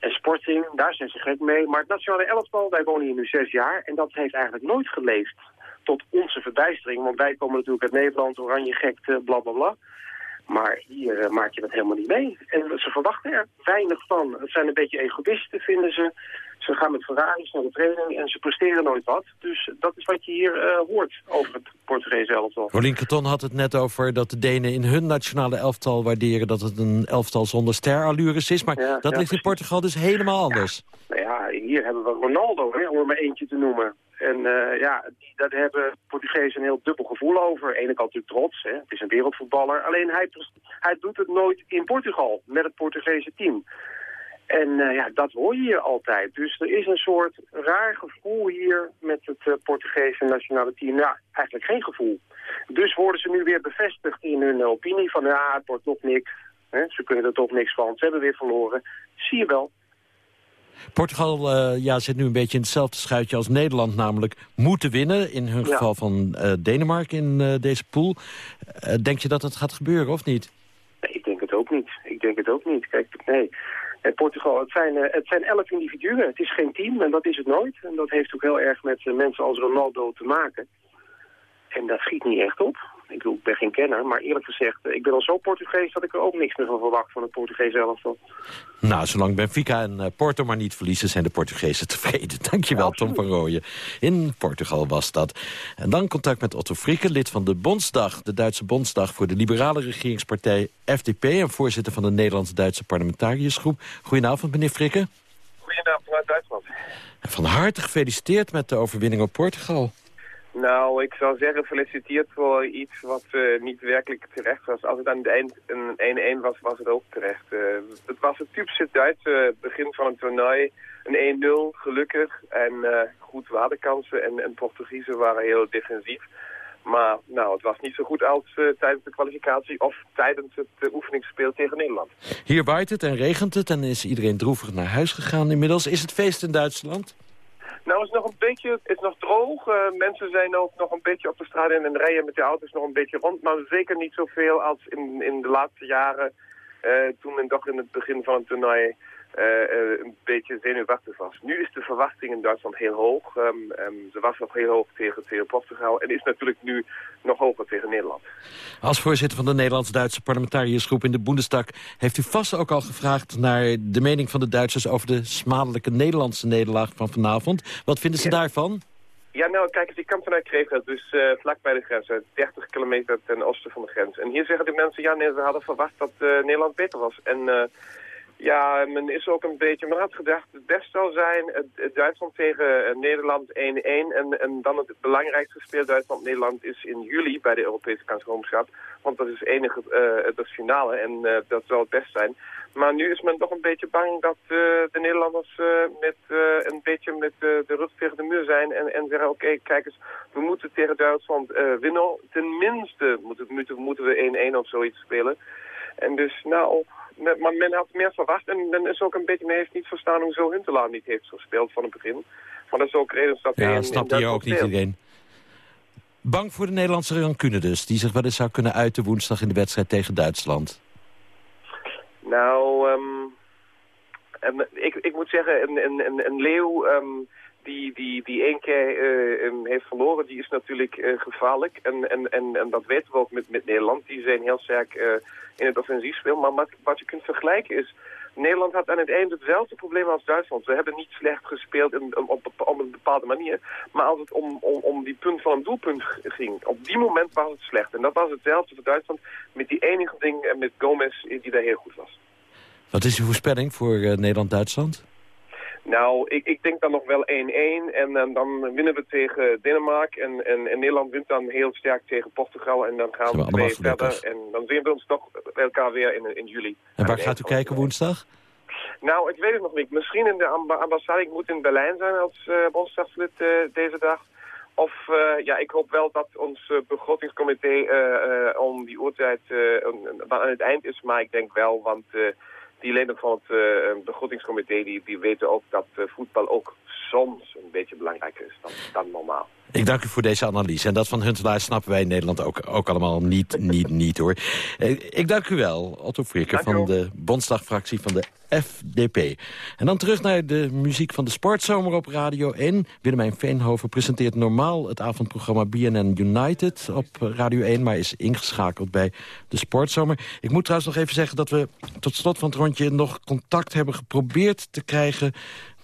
Speaker 22: en Sporting, daar zijn ze gek mee. Maar het nationale elftal, wij wonen hier nu zes jaar en dat heeft eigenlijk nooit geleefd tot onze verbijstering. Want wij komen natuurlijk uit Nederland, oranje gekte, bla bla bla. Maar hier uh, maak je dat helemaal niet mee. En ze verwachten er weinig van. Het zijn een beetje egoïsten, vinden ze. Ze gaan met Ferraris naar de training en ze presteren nooit wat. Dus dat is wat je hier uh, hoort over het Portugese elftal.
Speaker 8: Rolien Kreton had het net over dat de Denen in hun nationale elftal waarderen... dat het een elftal zonder sterallures is. Maar
Speaker 22: ja,
Speaker 8: dat
Speaker 22: ja,
Speaker 8: ligt in Portugal dus helemaal anders.
Speaker 22: Ja, nou ja, hier hebben we Ronaldo, hè, om er maar eentje te noemen. En uh, ja, daar hebben Portugezen een heel dubbel gevoel over. Aan de ene kant natuurlijk trots, hè. het is een wereldvoetballer. Alleen hij, hij doet het nooit in Portugal, met het Portugese team. En uh, ja, dat hoor je hier altijd. Dus er is een soort raar gevoel hier met het uh, Portugese nationale team. Nou, eigenlijk geen gevoel. Dus worden ze nu weer bevestigd in hun opinie van ja, het wordt toch niks. Hè? Ze kunnen er toch niks van. Ze hebben weer verloren. Zie je wel.
Speaker 8: Portugal uh, ja, zit nu een beetje in hetzelfde schuitje als Nederland, namelijk moeten winnen. In hun ja. geval van uh, Denemarken in uh, deze pool. denk je dat het gaat gebeuren of niet?
Speaker 22: Nee, ik denk het ook niet. Ik denk het ook niet. Kijk, nee. En Portugal, het zijn, het zijn elf individuen. Het is geen team en dat is het nooit. En dat heeft ook heel erg met mensen als Ronaldo te maken. En dat schiet niet echt op. Ik bedoel, ik ben geen kenner, maar eerlijk gezegd, ik ben al zo Portugees dat ik er ook niks meer van verwacht van het Portugees elftal.
Speaker 8: Nou, zolang Benfica en uh, Porto maar niet verliezen, zijn de Portugezen tevreden. Dankjewel, ja, Tom van Rooyen. In Portugal was dat. En dan contact met Otto Frieken, lid van de Bondsdag, de Duitse Bondsdag voor de liberale regeringspartij FDP en voorzitter van de Nederlands-Duitse parlementariersgroep. Goedenavond, meneer Frikken.
Speaker 22: Goedenavond vanuit Duitsland.
Speaker 8: En van harte gefeliciteerd met de overwinning op Portugal.
Speaker 22: Nou, ik zou zeggen, gefeliciteerd voor iets wat uh, niet werkelijk terecht was. Als het aan het eind een 1-1 was, was het ook terecht. Uh, het was het typische Duitse begin van het toernooi. Een 1-0, gelukkig. En uh, goed waterkansen. En, en Portugiezen waren heel defensief. Maar nou, het was niet zo goed als tijdens de kwalificatie of tijdens het oefeningsspeel tegen Nederland.
Speaker 8: Hier waait het en regent het en is iedereen droevig naar huis gegaan inmiddels. Is het feest in Duitsland?
Speaker 22: Nou, het is nog een beetje, het is nog droog. Uh, mensen zijn ook nog een beetje op de straat en rijden met de auto's nog een beetje rond. Maar zeker niet zoveel als in, in de laatste jaren. Uh, toen men toch in het begin van het toernooi uh, een beetje zenuwachtig was. Nu is de verwachting in Duitsland heel hoog. Um, um, ze was nog heel hoog tegen, tegen Portugal en is natuurlijk nu nog hoger tegen Nederland.
Speaker 8: Als voorzitter van de Nederlands-Duitse parlementariersgroep in de Bundestag... heeft u vast ook al gevraagd naar de mening van de Duitsers... over de smadelijke Nederlandse nederlaag van vanavond. Wat vinden ze ja. daarvan?
Speaker 22: Ja, nou, kijk eens, ik kom vanuit Krefeld, dus uh, vlak bij de grens, 30 kilometer ten oosten van de grens. En hier zeggen de mensen, ja, nee, ze hadden verwacht dat uh, Nederland beter was. En... Uh, ja, men is ook een beetje, men had gedacht het best zou zijn Duitsland tegen uh, Nederland 1-1 en, en dan het belangrijkste speel Duitsland-Nederland is in juli bij de Europese kampioenschap. Want dat is enige, uh, dat finale en uh, dat zou het best zijn. Maar nu is men toch een beetje bang dat uh, de Nederlanders met, een beetje met de rug tegen de muur zijn. En, en zeggen, oké, okay, kijk eens, we moeten tegen Duitsland winnen. Tenminste moeten, moeten we 1-1 of zoiets spelen. En dus, nou, maar men had meer verwacht. En men is ook een beetje, men heeft niet verstaan hoezo Huntelaar niet heeft gespeeld van het begin. Maar dat is ook reden dat
Speaker 8: ja, hij snapt hier ook niet iedereen. Bang voor de Nederlandse rancune dus, die zich wel eens zou kunnen uiten woensdag in de wedstrijd tegen Duitsland.
Speaker 22: Nou, um, ik, ik moet zeggen, een, een, een leeuw um, die, die, die één keer uh, heeft verloren, die is natuurlijk uh, gevaarlijk. En, en, en, en dat weten we ook met, met Nederland. Die zijn heel sterk uh, in het offensiefspel. Maar wat, wat je kunt vergelijken is Nederland had aan het eind hetzelfde probleem als Duitsland. We hebben niet slecht gespeeld in, op, op, een bepaalde manier. Maar als het om, om, om die punt van een doelpunt ging, op die moment was het slecht. En dat was hetzelfde voor Duitsland met die enige ding met Gomez die daar heel goed was.
Speaker 8: Wat is uw voorspelling voor Nederland-Duitsland?
Speaker 22: Nou, ik, ik denk dan nog wel 1-1 en, en, dan winnen we tegen Denemarken en, en, en, Nederland wint dan heel sterk tegen Portugal en dan gaan we twee verder en dan zien we ons toch elkaar weer in, in juli.
Speaker 8: En waar gaat u kijken woensdag?
Speaker 22: Nou, ik weet het nog niet. Misschien in de ambassade. Ik moet in Berlijn zijn als uh, uh, deze dag. Of uh, ja, ik hoop wel dat ons begrotingscomité om die oortijd aan het eind is. Maar ik denk wel, want die leden van het uh, begrotingscomité die, die weten ook dat uh, voetbal ook soms een beetje belangrijker is dan, dan normaal.
Speaker 8: Ik dank u voor deze analyse. En dat van Huntelaar snappen wij in Nederland ook, ook allemaal niet, niet, niet hoor. Eh, ik dank u wel, Otto Frikker van de Bondsdagfractie van de FDP. En dan terug naar de muziek van de Sportzomer op Radio 1. Willemijn Veenhoven presenteert normaal het avondprogramma BNN United op Radio 1... maar is ingeschakeld bij de Sportzomer. Ik moet trouwens nog even zeggen dat we tot slot van het rondje... nog contact hebben geprobeerd te krijgen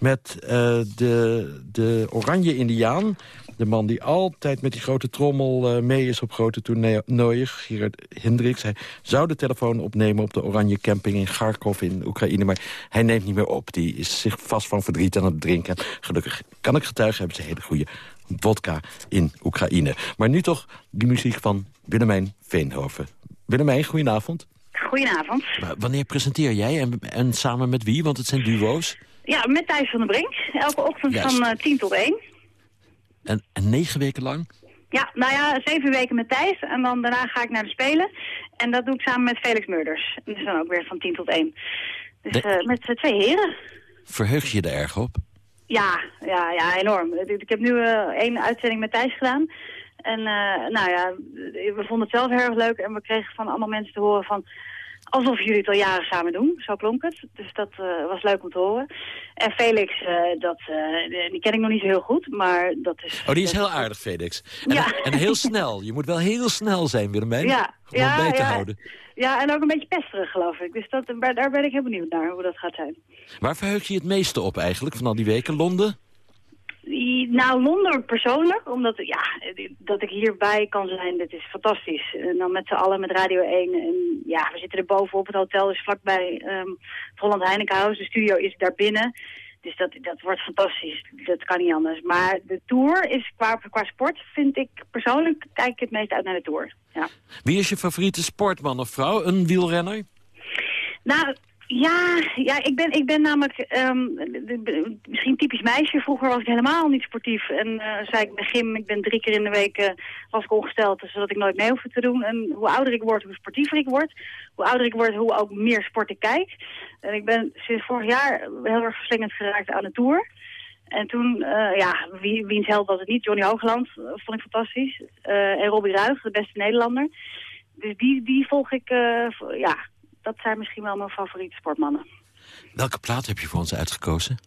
Speaker 8: met uh, de, de Oranje Indiaan... De man die altijd met die grote trommel uh, mee is op grote toernooien, Gerard Hendricks. Hij zou de telefoon opnemen op de Oranje Camping in Kharkov in Oekraïne. Maar hij neemt niet meer op. Die is zich vast van verdriet aan het drinken. Gelukkig kan ik getuigen, hebben ze hele goede vodka in Oekraïne. Maar nu toch die muziek van Willemijn Veenhoven. Willemijn, goedenavond.
Speaker 23: Goedenavond.
Speaker 8: wanneer presenteer jij en, en, samen met wie? Want het zijn duo's.
Speaker 23: Ja, met Thijs van der Brink. Elke ochtend van uh, eh, 10 tot 1.
Speaker 8: En, en negen weken lang?
Speaker 23: Ja, nou ja, zeven weken met Thijs. En dan daarna ga ik naar de Spelen. En dat doe ik samen met Felix Murders. Dus dan ook weer van tien tot één. Dus uh, met twee heren.
Speaker 8: Verheug je er erg op?
Speaker 23: Ja, ja, ja, enorm. Ik heb nu uh, één uitzending met Thijs gedaan. En uh, nou ja, we vonden het zelf heel erg leuk. En we kregen van allemaal mensen te horen van alsof jullie het al jaren samen doen. Zo klonk het. Dus dat uh, was leuk om te horen. En Felix, uh, dat, uh, die ken ik nog niet zo heel goed, maar dat is...
Speaker 8: Oh, die is heel aardig, Felix. En, ja. en heel snel. Je moet wel heel snel zijn, Willemijn. Ja. Om ja, bij te
Speaker 23: ja.
Speaker 8: houden.
Speaker 23: Ja, en ook een beetje pesterig, geloof ik. Dus dat, daar ben ik heel benieuwd naar, hoe dat gaat zijn.
Speaker 8: Waar verheug je het meeste op eigenlijk, van al die weken? Londen?
Speaker 23: Nou, Londen persoonlijk, omdat ja, dat ik hierbij kan zijn, dat is fantastisch. En dan met z'n allen met Radio 1. En ja, we zitten er bovenop het hotel, dus vlakbij um, het Holland Heinekenhuis. De studio is daar binnen. Dus dat, dat wordt fantastisch. Dat kan niet anders. Maar de Tour is qua, qua sport, vind ik persoonlijk, kijk ik het meest uit naar de Tour. Ja.
Speaker 8: Wie is je favoriete sportman of vrouw? Een wielrenner?
Speaker 23: Nou, ja, ja ik, ben, ik ben namelijk um, misschien typisch meisje. Vroeger was ik helemaal niet sportief. En uh, zei ik bij gym, ik ben drie keer in de week uh, was ik ongesteld. Zodat ik nooit mee hoefde te doen. En hoe ouder ik word, hoe sportiever ik word. Hoe ouder ik word, hoe ook meer sport ik kijk. En ik ben sinds vorig jaar heel erg verslingend geraakt aan de Tour. En toen, uh, ja, wie, wiens held was het niet? Johnny Hoogland, vond ik fantastisch. en Robbie Ruig, de beste Nederlander. Dus die, die volg ik, ja, dat zijn misschien wel mijn favoriete sportmannen.
Speaker 8: Welke plaat heb je voor ons uitgekozen?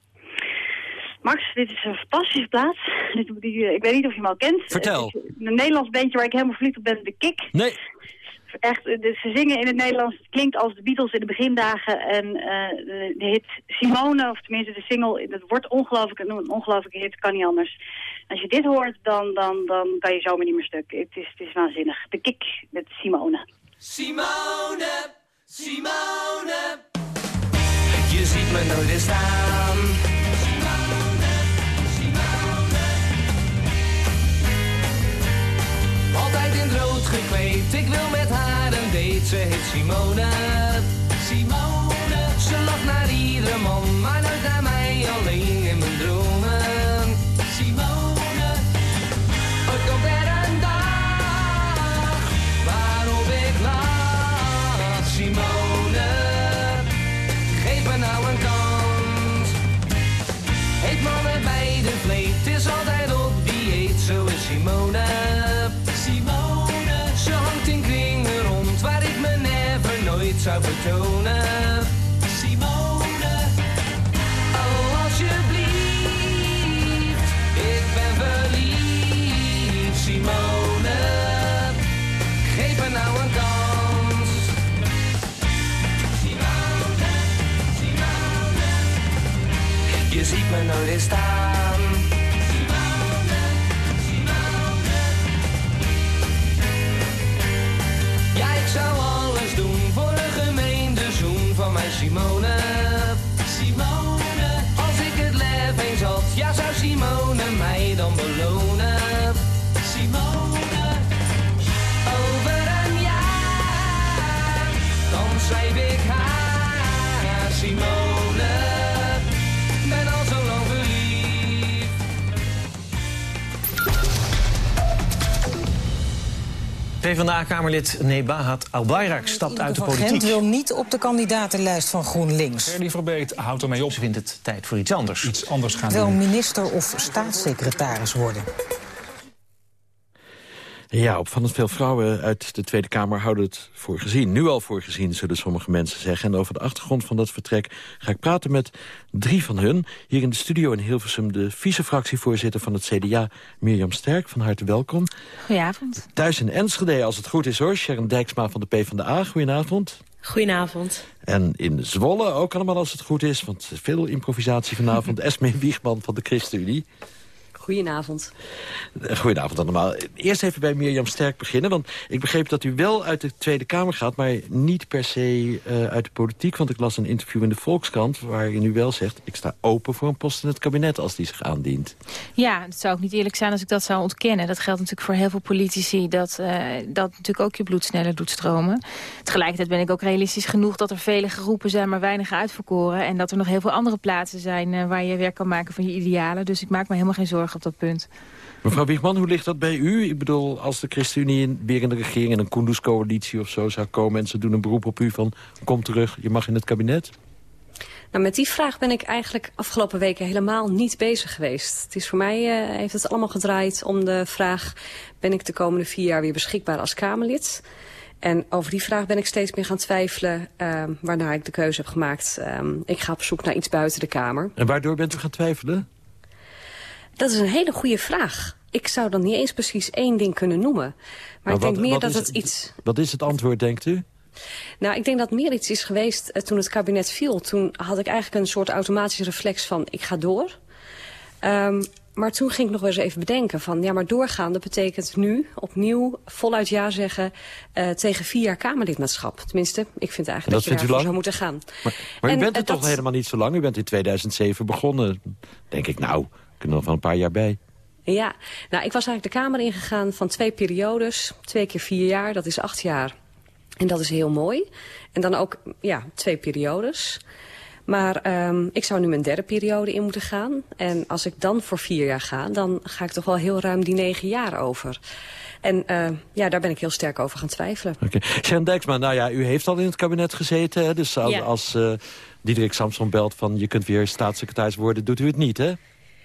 Speaker 23: Max, dit is een fantastische plaats. Die, ik weet niet of je hem al kent.
Speaker 8: Vertel.
Speaker 23: een Nederlands bandje waar ik helemaal verliefd op ben, De Kick.
Speaker 8: Nee.
Speaker 23: Echt, dus ze zingen in het Nederlands. Het klinkt als de Beatles in de begindagen. En uh, de, de, hit Simone, of tenminste de single, dat wordt ongelooflijk, een ongelooflijke hit, kan niet anders. Als je dit hoort, dan, dan, dan kan je zomaar niet meer stuk. Het is, het is waanzinnig. De Kick met Simone.
Speaker 24: Simone! Simone, je ziet me nooit eens staan. Simone, Simone. Altijd in het rood gekleed, ik wil met haar een date, ze heet Simone. Simone. dit
Speaker 25: PvdA-kamerlid Nebahat Albayrak stapt uit de
Speaker 26: Van Gent
Speaker 25: politiek.
Speaker 26: wil niet op de kandidatenlijst van GroenLinks.
Speaker 25: Ferdy Verbeet houdt ermee op. Ze vindt het tijd voor iets anders. Iets anders gaan
Speaker 26: Wil minister of staatssecretaris worden.
Speaker 8: Ja, opvallend veel vrouwen uit de Tweede Kamer houden het voor gezien. Nu al voor gezien, zullen sommige mensen zeggen. En over de achtergrond van dat vertrek ga ik praten met drie van hun. Hier in de studio in Hilversum de vice-fractievoorzitter van het CDA, Mirjam Sterk. Van harte welkom.
Speaker 27: Goedenavond.
Speaker 8: Thuis in Enschede, als het goed is hoor, Sharon Dijksma van de PvdA. Goedenavond.
Speaker 27: Goedenavond.
Speaker 8: En in Zwolle ook allemaal als het goed is, want veel improvisatie vanavond. Esme Wiegman van de ChristenUnie.
Speaker 27: Goedenavond.
Speaker 8: Eh, Goedenavond allemaal. Eerst even bij Mirjam Sterk beginnen. Want ik begreep dat u wel uit de Tweede Kamer gaat... maar niet per se eh, uit de politiek. Want ik las een interview in de Volkskrant... waarin u wel zegt... ik sta open voor een post in het kabinet als die zich aandient.
Speaker 27: Ja, het zou ook niet eerlijk zijn als ik dat zou ontkennen. Dat geldt natuurlijk voor heel veel politici, dat, eh, dat natuurlijk ook je bloed sneller doet stromen. Tegelijkertijd ben ik ook realistisch genoeg dat er vele geroepen zijn, maar weinig uitverkoren. En dat er nog heel veel andere plaatsen zijn eh, waar je werk kan maken van je idealen. Dus ik maak me helemaal geen zorgen op dat punt.
Speaker 8: Mevrouw Wiegman, hoe ligt dat bij u? Ik bedoel, als de ChristenUnie in- weer in de regering... in een Kunduz-coalitie of zo zou komen... en ze doen een beroep op u van... kom terug, je mag in het kabinet?
Speaker 27: Nou, met die vraag ben ik eigenlijk afgelopen weken helemaal niet bezig geweest. Het is voor mij, eh, heeft het allemaal gedraaid om de vraag... ben ik de komende vier jaar weer beschikbaar als Kamerlid? En over die vraag ben ik steeds meer gaan twijfelen... eh, waarna ik de keuze heb gemaakt. Eh, ik ga op zoek naar iets buiten de Kamer.
Speaker 8: En waardoor bent u gaan twijfelen?
Speaker 27: Dat is een hele goede vraag. Ik zou dan niet eens precies één ding kunnen noemen. Maar, ik
Speaker 8: wat-
Speaker 27: denk meer
Speaker 8: wat
Speaker 27: dat het iets...
Speaker 8: Wat is het antwoord, denkt u?
Speaker 27: Nou, ik denk dat meer iets is geweest eh, toen het kabinet viel. Toen had ik eigenlijk een soort automatische reflex van ik ga door. Ehm, maar toen ging ik nog wel eens even bedenken van ja, maar doorgaan dat betekent nu opnieuw voluit ja zeggen eh, tegen vier jaar Kamerlidmaatschap. Tenminste, ik vind eigenlijk
Speaker 8: En
Speaker 27: dat,
Speaker 8: dat vindt
Speaker 27: je
Speaker 8: u
Speaker 27: zou moeten gaan.
Speaker 8: Maar u
Speaker 27: En,
Speaker 8: bent
Speaker 27: eh,
Speaker 8: er toch
Speaker 27: dat-
Speaker 8: helemaal niet zo lang? U bent in 2007 begonnen. Denk ik, nou, kunnen er nog wel een paar jaar bij.
Speaker 27: Ja, nou, ik was eigenlijk de Kamer ingegaan van twee periodes. Twee keer vier jaar, dat is acht jaar. En dat is heel mooi. En dan ook, ja, twee periodes. Maar ehm, ik zou nu mijn derde periode in moeten gaan. En als ik dan voor vier jaar ga, dan ga ik toch wel heel ruim die negen jaar over. En eh, ja, daar ben ik heel sterk over gaan twijfelen.
Speaker 8: Oké. Dijksma, nou ja, u heeft al in het kabinet gezeten. Hè? Dus als,
Speaker 27: Ja.
Speaker 8: als eh, Diederik Samson belt van je kunt weer staatssecretaris worden... doet u het niet, hè?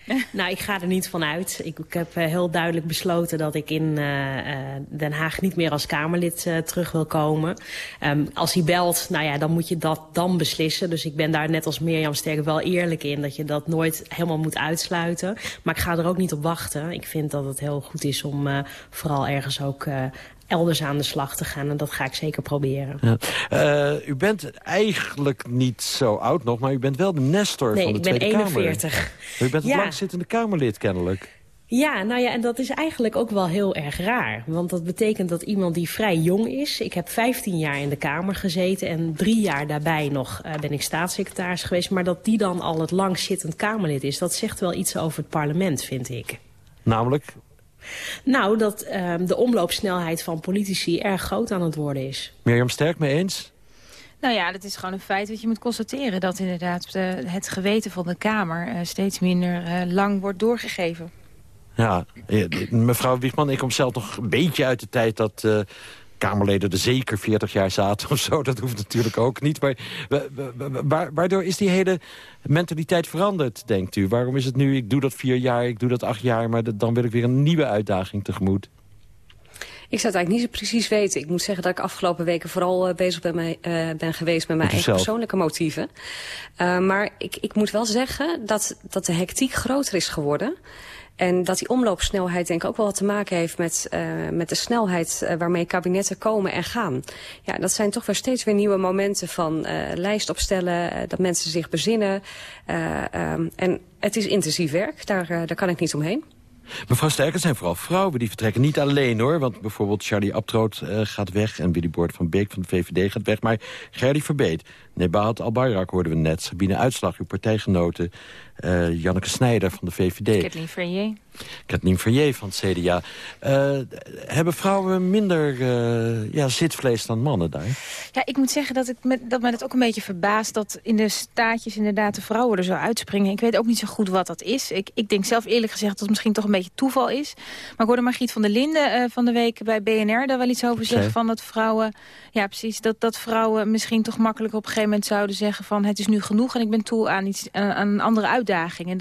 Speaker 28: Nou, ik ga er niet van uit. Ik, heb eh, heel duidelijk besloten dat ik in eh, eh, Den Haag niet meer als Kamerlid terug wil komen. Ehm, als hij belt, nou ja, dan moet je dat dan beslissen. Dus ik ben daar net als Mirjam Sterk wel eerlijk in dat je dat nooit helemaal moet uitsluiten. Maar ik ga er ook niet op wachten. Ik vind dat het heel goed is om vooral ergens ook elders aan de slag te gaan. En dat ga ik zeker proberen.
Speaker 8: Ja. Eh, u bent eigenlijk niet zo oud nog, maar u bent wel de nestor
Speaker 28: Nee,
Speaker 8: van de
Speaker 28: ik ben
Speaker 8: Tweede
Speaker 28: 41.
Speaker 8: Kamer. U bent het
Speaker 28: Ja.
Speaker 8: langzittende Kamerlid, kennelijk.
Speaker 28: Ja, nou ja, en dat is eigenlijk ook wel heel erg raar. Want dat betekent dat iemand die vrij jong is... Ik heb 15 jaar in de Kamer gezeten en drie jaar daarbij nog eh, ben ik staatssecretaris geweest... maar dat die dan al het langzittend Kamerlid is... dat zegt wel iets over het parlement, vind ik.
Speaker 8: Namelijk,
Speaker 28: Nou, dat eh, de omloopsnelheid van politici erg groot aan het worden is.
Speaker 8: Mirjam Sterk mee eens?
Speaker 27: Nou ja, dat is gewoon een feit dat je moet constateren... dat inderdaad eh, het geweten van de Kamer eh, steeds minder eh, lang wordt doorgegeven.
Speaker 8: Ja, mevrouw Wiegman, ik kom zelf nog een beetje uit de tijd dat... eh, Kamerleden er zeker 40 jaar zaten of zo. Dat hoeft natuurlijk ook niet. Maar wa- wa- wa- wa- waardoor is die hele mentaliteit veranderd, denkt u? Waarom is het nu, ik doe dat vier jaar, ik doe dat acht jaar... maar dan wil ik weer een nieuwe uitdaging tegemoet?
Speaker 27: Ik zou het eigenlijk niet zo precies weten. Ik moet zeggen dat ik afgelopen weken vooral uh, bezig ben, mee, uh, ben geweest met mijn eigen persoonlijke motieven. Uh, maar ik, ik moet wel zeggen dat, dat de hectiek groter is geworden. En dat die omloopsnelheid denk ik ook wel wat te maken heeft met, uh, met de snelheid uh, waarmee kabinetten komen en gaan. Ja, dat zijn toch weer steeds weer nieuwe momenten van uh, lijst opstellen, dat mensen zich bezinnen. Um, en het is intensief werk, daar, daar kan ik niet omheen.
Speaker 8: Mevrouw Sterker, zijn vooral vrouwen die vertrekken. Niet alleen hoor, want bijvoorbeeld Charlie Abtroot gaat weg... en Willy Boord van Beek van de VVD gaat weg. Maar Gerdy Verbeet, Nebahat Albayrak hoorden we net... Sabine Uitslag, uw partijgenoten... Uh, Janneke Snijder van de VVD.
Speaker 29: Kathleen Verrier.
Speaker 8: Kathleen Verrier van het CDA. Uh, hebben vrouwen minder uh, ja, zitvlees dan mannen daar?
Speaker 29: Ja, ik moet zeggen dat, ik met, dat mij dat ook een beetje verbaast... dat in de staatjes inderdaad de vrouwen er zo uitspringen. Ik weet ook niet zo goed wat dat is. Ik, ik denk zelf eerlijk gezegd dat het misschien toch een beetje toeval is. Maar ik hoorde Margriet van der Linden uh, van de week bij BNR... daar wel iets over zeggen van dat vrouwen... Ja, precies, dat, dat vrouwen misschien toch makkelijk op een gegeven moment zouden zeggen... van het is nu genoeg en ik ben toe aan, iets, aan een andere uitdaging.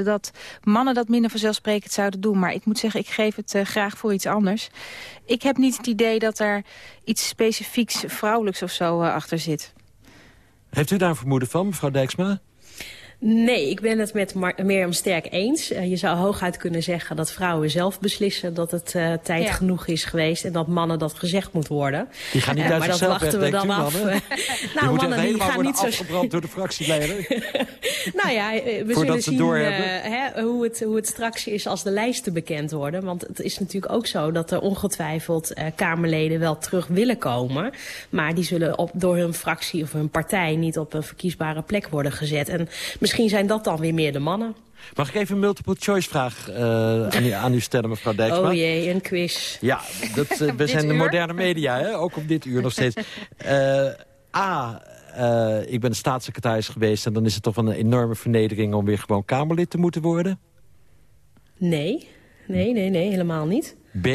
Speaker 29: Dat mannen dat minder vanzelfsprekend zouden doen. Maar ik moet zeggen, ik geef het uh, graag voor iets anders. Ik heb niet het idee dat er iets specifieks vrouwelijks of zo uh, achter zit.
Speaker 8: Heeft u daar vermoeden van, mevrouw Dijksma?
Speaker 28: Nee, ik ben het met Mar Mirjam Sterk eens. Uh, je zou hooguit kunnen zeggen dat vrouwen zelf beslissen dat het uh, tijd ja. genoeg is geweest en dat mannen dat gezegd moet worden.
Speaker 8: Die gaan niet uh, uit
Speaker 28: maar dat wachten
Speaker 8: weg,
Speaker 28: we dan
Speaker 8: u,
Speaker 28: af.
Speaker 8: nou,
Speaker 28: die mannen die gaan niet zo
Speaker 8: afgebrand door de fractieleider.
Speaker 28: nou ja, we
Speaker 8: Voordat
Speaker 28: zullen
Speaker 8: ze
Speaker 28: zien hè, hoe, het, hoe het straks is als de lijsten bekend worden. Want het is natuurlijk ook zo dat er ongetwijfeld Kamerleden wel terug willen komen. Maar die zullen op, door hun fractie of hun partij niet op een verkiesbare plek worden gezet. En Misschien zijn dat dan weer meer de mannen.
Speaker 8: Mag ik even een multiple choice vraag uh, aan, u, aan, u, stellen, mevrouw Dijksma?
Speaker 28: Oh jee, een quiz.
Speaker 8: Ja, dat, uh, we zijn de moderne media, hè? ook op dit uur nog steeds. Uh, A, ik ben staatssecretaris geweest... en dan is het toch een enorme vernedering... om weer gewoon Kamerlid te moeten worden?
Speaker 28: Nee, nee, nee, nee, helemaal niet.
Speaker 8: B,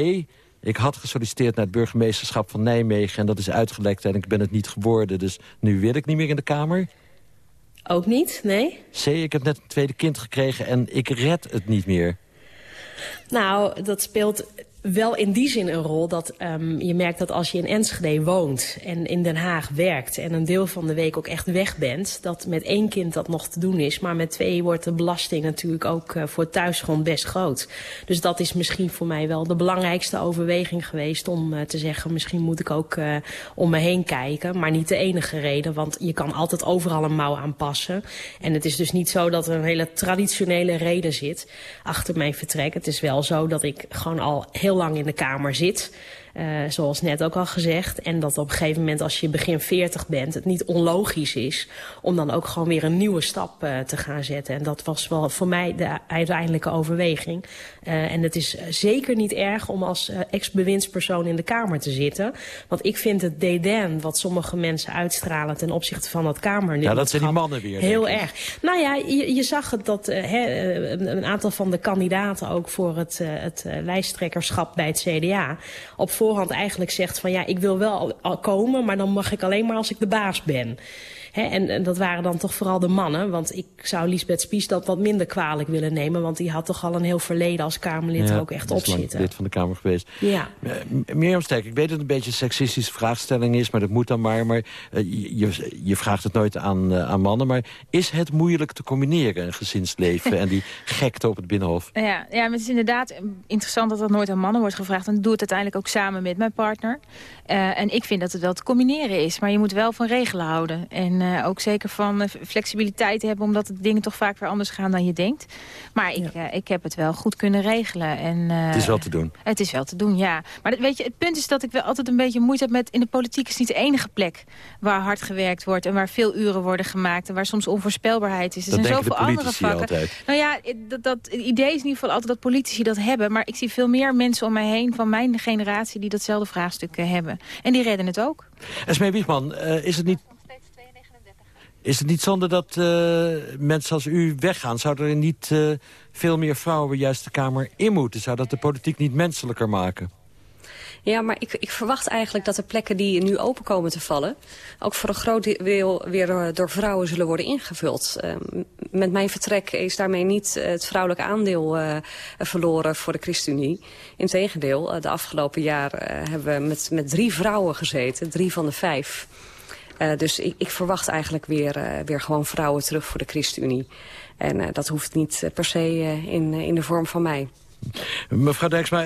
Speaker 8: ik had gesolliciteerd naar het burgemeesterschap van Nijmegen... en dat is uitgelekt en ik ben het niet geworden. Dus nu wil ik niet meer in de Kamer...
Speaker 28: Ook niet, nee.
Speaker 8: C, ik heb net een tweede kind gekregen en ik red het niet meer.
Speaker 28: Nou, dat speelt wel in die zin een rol dat um, je merkt dat als je in Enschede woont en in Den Haag werkt en een deel van de week ook echt weg bent, dat met één kind dat nog te doen is, maar met twee wordt de belasting natuurlijk ook uh, voor thuisgrond best groot. Dus dat is misschien voor mij wel de belangrijkste overweging geweest om uh, te zeggen, misschien moet ik ook uh, om me heen kijken, maar niet de enige reden, want je kan altijd overal een mouw aanpassen. En het is dus niet zo dat er een hele traditionele reden zit achter mijn vertrek. Het is wel zo dat ik gewoon al heel lang in de Kamer zit. Uh, zoals net ook al gezegd. En dat op een gegeven moment als je begin 40 bent... het niet onlogisch is om dan ook gewoon weer een nieuwe stap uh, te gaan zetten. En dat was wel voor mij de uiteindelijke overweging. Uh, en het is zeker niet erg om als ex-bewindspersoon in de Kamer te zitten. Want ik vind het dédain wat sommige mensen uitstralen... ten opzichte van dat Kamer.
Speaker 8: Ja, dat zijn die mannen weer.
Speaker 28: Heel erg. Nou ja, je, je zag het dat he, een aantal van de kandidaten... ook voor het, het lijsttrekkerschap bij het CDA... op voorhand eigenlijk zegt van ja, ik wil wel komen, maar dan mag ik alleen maar als ik de baas ben. He, en, en, dat waren dan toch vooral de mannen. Want ik zou Lisbeth Spies dat wat minder kwalijk willen nemen. Want die had toch al een heel verleden als Kamerlid
Speaker 8: ja,
Speaker 28: ook echt op zitten.
Speaker 8: lid van de Kamer geweest.
Speaker 28: Ja.
Speaker 8: Uh, Mirjam Sterk, ik weet dat het een beetje een seksistische vraagstelling is. Maar dat moet dan maar. Maar uh, je, je, vraagt het nooit aan, uh, aan mannen. Maar is het moeilijk te combineren, een gezinsleven... en die gekte op het Binnenhof?
Speaker 29: Ja, ja, maar het is inderdaad interessant dat dat nooit aan mannen wordt gevraagd. En doe het uiteindelijk ook samen met mijn partner. en ik vind dat het wel te combineren is. Maar je moet wel van regelen houden. En uh, ook zeker van uh, flexibiliteit hebben... omdat de dingen toch vaak weer anders gaan dan je denkt. Maar ik, ja. uh, ik heb het wel goed kunnen regelen. En,
Speaker 8: het is wel te doen.
Speaker 29: Het is wel te doen, ja. Maar dat, weet je, het punt is dat ik wel altijd een beetje moeite heb met... in de politiek is niet de enige plek waar hard gewerkt wordt... en waar veel uren worden gemaakt... en waar soms onvoorspelbaarheid is. Er
Speaker 8: dat
Speaker 29: zijn zoveel andere vakken.
Speaker 8: Altijd.
Speaker 29: Nou ja, dat, dat, het idee is in ieder geval altijd dat politici dat hebben. Maar ik zie veel meer mensen om mij heen van mijn generatie... die datzelfde vraagstuk hebben. En die redden het ook.
Speaker 8: Esmee Wiegman, uh, is het niet is het niet zonde dat uh, mensen als u weggaan? Zouden er niet uh, veel meer vrouwen juist de Kamer in moeten? Zou dat de politiek niet menselijker maken?
Speaker 27: Ja, maar ik, ik verwacht eigenlijk dat de plekken die nu open komen te vallen... ook voor een groot deel weer door vrouwen zullen worden ingevuld. Uh, met mijn vertrek is daarmee niet het vrouwelijk aandeel uh, verloren voor de ChristenUnie. Integendeel, de afgelopen jaren hebben we met, met drie vrouwen gezeten, drie van de vijf. Dus ik, ik, verwacht eigenlijk weer, weer gewoon vrouwen terug voor de ChristenUnie. En dat hoeft niet per se in, in de vorm van mij.
Speaker 8: Mevrouw Dijksma,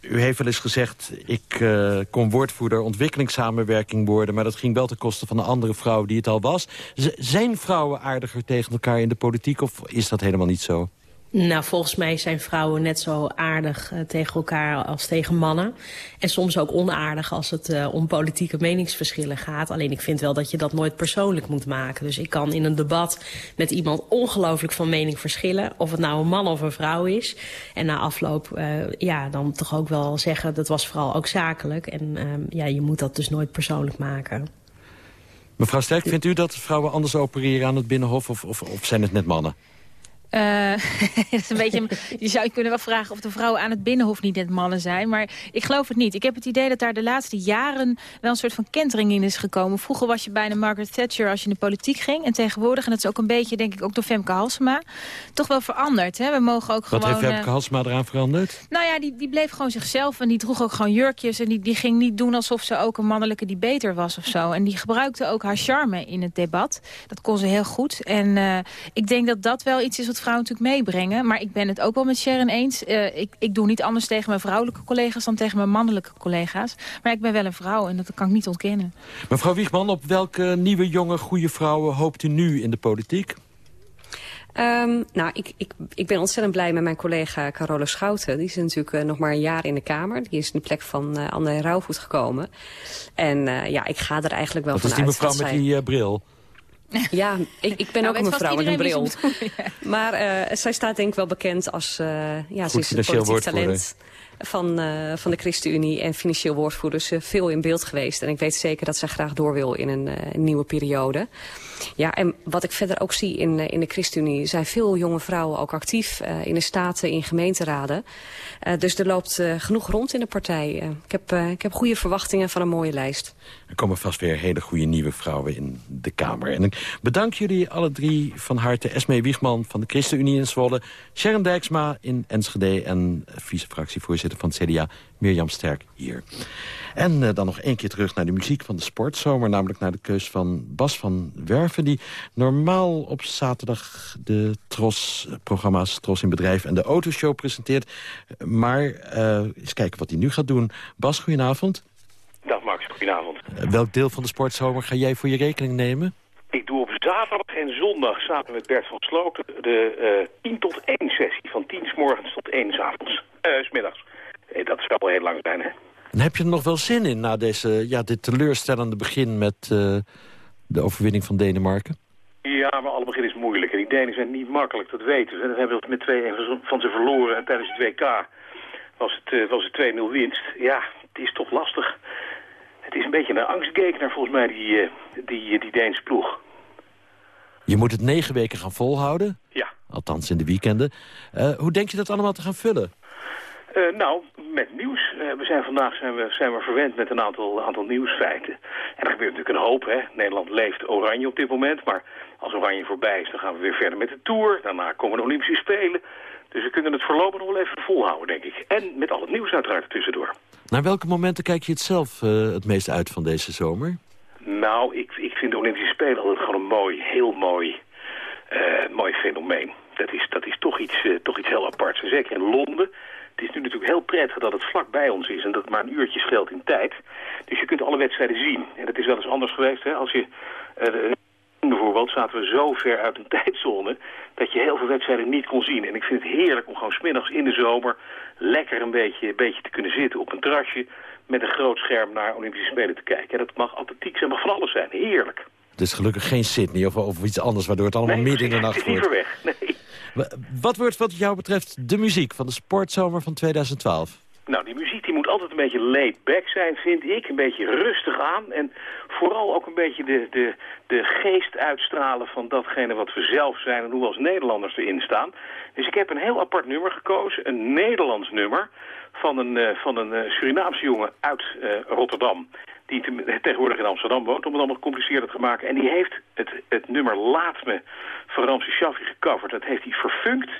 Speaker 8: u heeft wel eens gezegd, ik kon woordvoerder ontwikkelingssamenwerking worden... maar dat ging wel ten koste van een andere vrouw die het al was. Zijn vrouwen aardiger tegen elkaar in de politiek of is dat helemaal niet zo?
Speaker 28: Nou, volgens mij zijn vrouwen net zo aardig uh, tegen elkaar als tegen mannen. En soms ook onaardig als het uh, om politieke meningsverschillen gaat. Alleen ik vind wel dat je dat nooit persoonlijk moet maken. Dus ik kan in een debat met iemand ongelooflijk van mening verschillen. Of het nou een man of een vrouw is. En na afloop, uh, ja, dan toch ook wel zeggen dat was vooral ook zakelijk. En ja, je moet dat dus nooit persoonlijk maken.
Speaker 8: Mevrouw Sterk, vindt u dat vrouwen anders opereren aan het Binnenhof of, of, of zijn het net mannen?
Speaker 29: Uh, is een beetje, je zou kunnen wel vragen of de vrouwen aan het Binnenhof niet net mannen zijn. Maar ik geloof het niet. Ik heb het idee dat daar de laatste jaren wel een soort van kentering in is gekomen. Vroeger was je bijna Margaret Thatcher als je in de politiek ging. En tegenwoordig, en dat is ook een beetje, denk ik, ook door Femke Halsema, toch wel veranderd. Hè? We mogen ook
Speaker 8: Wat
Speaker 29: gewoon...
Speaker 8: heeft Femke Halsema eraan veranderd?
Speaker 29: Nou ja, die, die bleef gewoon zichzelf en die droeg ook gewoon jurkjes. En die, die ging niet doen alsof ze ook een mannelijke die beter was of zo. En die gebruikte ook haar charme in het debat. Dat kon ze heel goed. En uh, ik denk dat dat wel iets is wat vrouwen natuurlijk meebrengen. Maar ik ben het ook wel met Sharon eens. Uh, ik, ik doe niet anders tegen mijn vrouwelijke collega's dan tegen mijn mannelijke collega's. Maar ik ben wel een vrouw en dat kan ik niet ontkennen.
Speaker 8: Mevrouw Wiegman, op welke nieuwe, jonge, goede vrouwen hoopt u nu in de politiek?
Speaker 27: Um, nou, ik, ik, ik ben ontzettend blij met mijn collega Carole Schouten. Die is natuurlijk uh, nog maar een jaar in de Kamer. Die is in de plek van uh, André Rauwvoet gekomen. En uh, ja, ik ga er eigenlijk wel
Speaker 8: van uit. Dat is die mevrouw met die bril?
Speaker 27: Ja, ik, ik ben nou, ook een mevrouw met een bril. Maar uh, zij staat denk ik wel bekend als... Uh, ja, ze is een politiek talent van, uh, van de ChristenUnie en financieel woordvoerder. Dus veel in beeld geweest. En ik weet zeker dat zij graag door wil in een, nieuwe periode. Ja, en wat ik verder ook zie in, in de ChristenUnie... zijn veel jonge vrouwen ook actief uh, in de staten, in gemeenteraden. Uh, dus er loopt uh, genoeg rond in de partij. ik, heb, ik heb goede verwachtingen van een mooie lijst.
Speaker 8: Er komen vast weer hele goede nieuwe vrouwen in de Kamer. En ik bedank jullie alle drie van harte. Esme Wiegman van de ChristenUnie in Zwolle. Sharon Dijksma in Enschede. En vice-fractievoorzitter van het CDA Mirjam Sterk hier. En uh, dan nog één keer terug naar de muziek van de sportzomer. Namelijk naar de keus van Bas van Werven. Die normaal op zaterdag de Tros-programma's Tros in Bedrijf en de Autoshow presenteert. Maar uh, eens kijken wat hij nu gaat doen. Bas, goedenavond.
Speaker 30: Dag Max, goedenavond.
Speaker 8: Uh, welk deel van de sportzomer ga jij voor je rekening nemen?
Speaker 30: Ik doe op zaterdag en zondag samen met Bert van Sloten de 10 tot 1 sessie. Van 10 s morgens tot 1 s avonds. S middags. Dat zou wel heel lang zijn, hè?
Speaker 8: En heb je er nog wel zin in na deze, ja, dit teleurstellende begin met uh, de overwinning van Denemarken?
Speaker 30: Ja, maar alle begin is moeilijk. En die Denen zijn niet makkelijk, dat weten ze. En dat hebben we met 2-1 van ze verloren. En tijdens het WK was het, uh, was het 2-0 winst. Ja, het is toch lastig. Het is een beetje een angstgekener volgens mij, die, uh, die, die Deense ploeg.
Speaker 8: Je moet het negen weken gaan volhouden?
Speaker 30: Ja.
Speaker 8: Althans in de weekenden. hoe denk je dat allemaal te gaan vullen?
Speaker 30: Uh, nou, met nieuws. Uh, we zijn vandaag zijn we, zijn we verwend met een aantal, aantal nieuwsfeiten. En er gebeurt natuurlijk een hoop. Hè. Nederland leeft oranje op dit moment. Maar als oranje voorbij is, dan gaan we weer verder met de Tour. Daarna komen de Olympische Spelen. Dus we kunnen het voorlopig nog wel even volhouden, denk ik. En met al het nieuws uiteraard tussendoor.
Speaker 8: Naar welke momenten kijk je het zelf uh, het meest uit van deze zomer?
Speaker 30: Nou, ik, ik vind de Olympische Spelen altijd gewoon een mooi, heel mooi, mooi fenomeen. Dat is, dat is toch, iets, toch iets heel aparts. Zeker in Londen is nu natuurlijk heel prettig dat het vlak bij ons is en dat het maar een uurtje scheelt in tijd. Dus je kunt alle wedstrijden zien. En dat is wel eens anders geweest. Hè? Als je, uh, bijvoorbeeld zaten we zo ver uit een tijdzone dat je heel veel wedstrijden niet kon zien. En ik vind het heerlijk om gewoon smiddags in de zomer lekker een beetje, beetje te kunnen zitten op een terrasje met een groot scherm naar Olympische Spelen te kijken. En dat mag atletiek zijn, mag van alles zijn. Heerlijk.
Speaker 8: Het is gelukkig geen Sydney of, of iets anders waardoor het allemaal
Speaker 30: nee,
Speaker 8: midden in de nacht
Speaker 30: wordt. Weg, nee.
Speaker 8: Wat wordt wat jou betreft de muziek van de sportzomer van 2012?
Speaker 30: Nou, die muziek die moet altijd een beetje laid back zijn, vind ik. Een beetje rustig aan. En vooral ook een beetje de, de, de geest uitstralen van datgene wat we zelf zijn... en hoe we als Nederlanders erin staan. Dus ik heb een heel apart nummer gekozen. Een Nederlands nummer van een, uh, van een uh, Surinaamse jongen uit uh, Rotterdam die te- tegenwoordig in Amsterdam woont, om het allemaal gecompliceerder te maken. En die heeft het, het nummer Laat Me van Ramse Shaffi gecoverd. Dat heeft hij verfunkt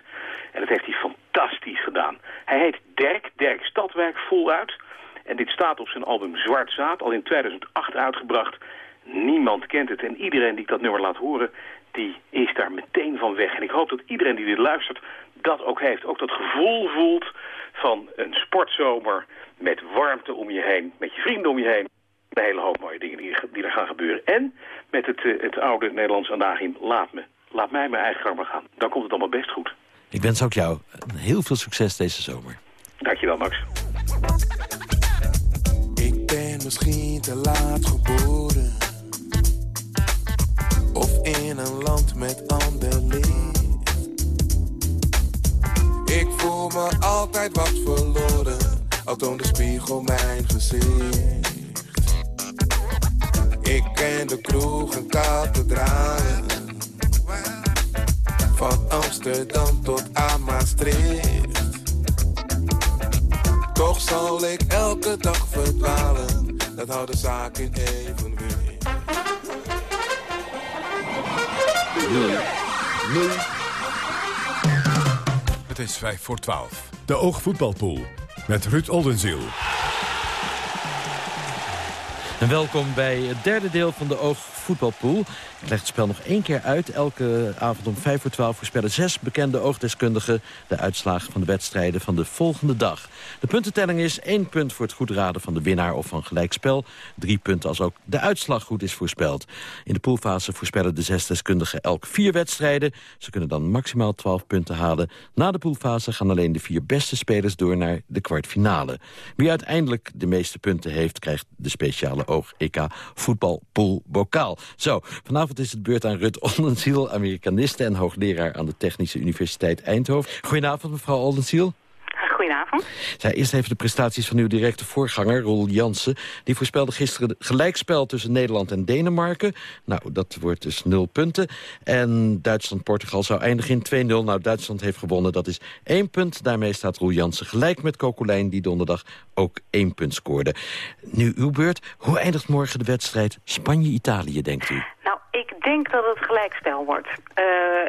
Speaker 30: en dat heeft hij fantastisch gedaan. Hij heet Dirk, Dirk Stadwijk, voluit. En dit staat op zijn album Zwart Zaad, al in 2008 uitgebracht. Niemand kent het en iedereen die ik dat nummer laat horen, die is daar meteen van weg. En ik hoop dat iedereen die dit luistert dat ook heeft. Ook dat gevoel voelt van een sportzomer met warmte om je heen, met je vrienden om je heen. Een hele hoop mooie dingen die, die er gaan gebeuren. En met het, eh, het oude Nederlandse adagium, laat me. Laat mij mijn eigen gang maar gaan. Dan komt het allemaal best goed.
Speaker 8: Ik wens ook jou heel veel succes deze zomer.
Speaker 30: Dankjewel, Max.
Speaker 31: Ik ben misschien te laat geboren. Of in een land met ander licht. Ik voel me altijd wat verloren. Al toont de spiegel mijn gezicht. Ik ken de kroeg en kathedralen. Van Amsterdam tot aan Maastricht. Toch zal ik elke dag verdwalen. Dat houdt de zaak in evenwicht.
Speaker 7: Het is 5 voor 12. De Oogvoetbalpool met Ruud Oldenziel.
Speaker 8: En welkom bij het derde deel van de Oogvoetbalpool. Ik leg het spel nog één keer uit. Elke avond om 5 voor 12 voorspellen zes bekende oogdeskundigen... de uitslagen van de wedstrijden van de volgende dag. De puntentelling is één punt voor het goed raden van de winnaar of van gelijkspel. Drie punten als ook de uitslag goed is voorspeld. In de poolfase voorspellen de zes deskundigen elk vier wedstrijden. Ze kunnen dan maximaal 12 punten halen. Na de poolfase gaan alleen de vier beste spelers door naar de kwartfinale. Wie uiteindelijk de meeste punten heeft... krijgt de speciale Oog-EK voetbalpool Zo, vanavond is het beurt aan Rut Oldenziel... Amerikaniste en hoogleraar aan de Technische Universiteit Eindhoven. Goedenavond, mevrouw Oldenziel. Zij eerst even de prestaties van uw directe voorganger, Roel Jansen. Die voorspelde gisteren gelijkspel tussen Nederland en Denemarken. Nou, dat wordt dus nul punten. En Duitsland-Portugal zou eindigen in 2-0. Nou, Duitsland heeft gewonnen, dat is één punt. Daarmee staat Roel Jansen gelijk met Kokolijn... die donderdag ook één punt scoorde. Nu uw beurt. Hoe eindigt morgen de wedstrijd Spanje-Italië, denkt u?
Speaker 32: Nou, ik denk dat het gelijkspel wordt. Eh,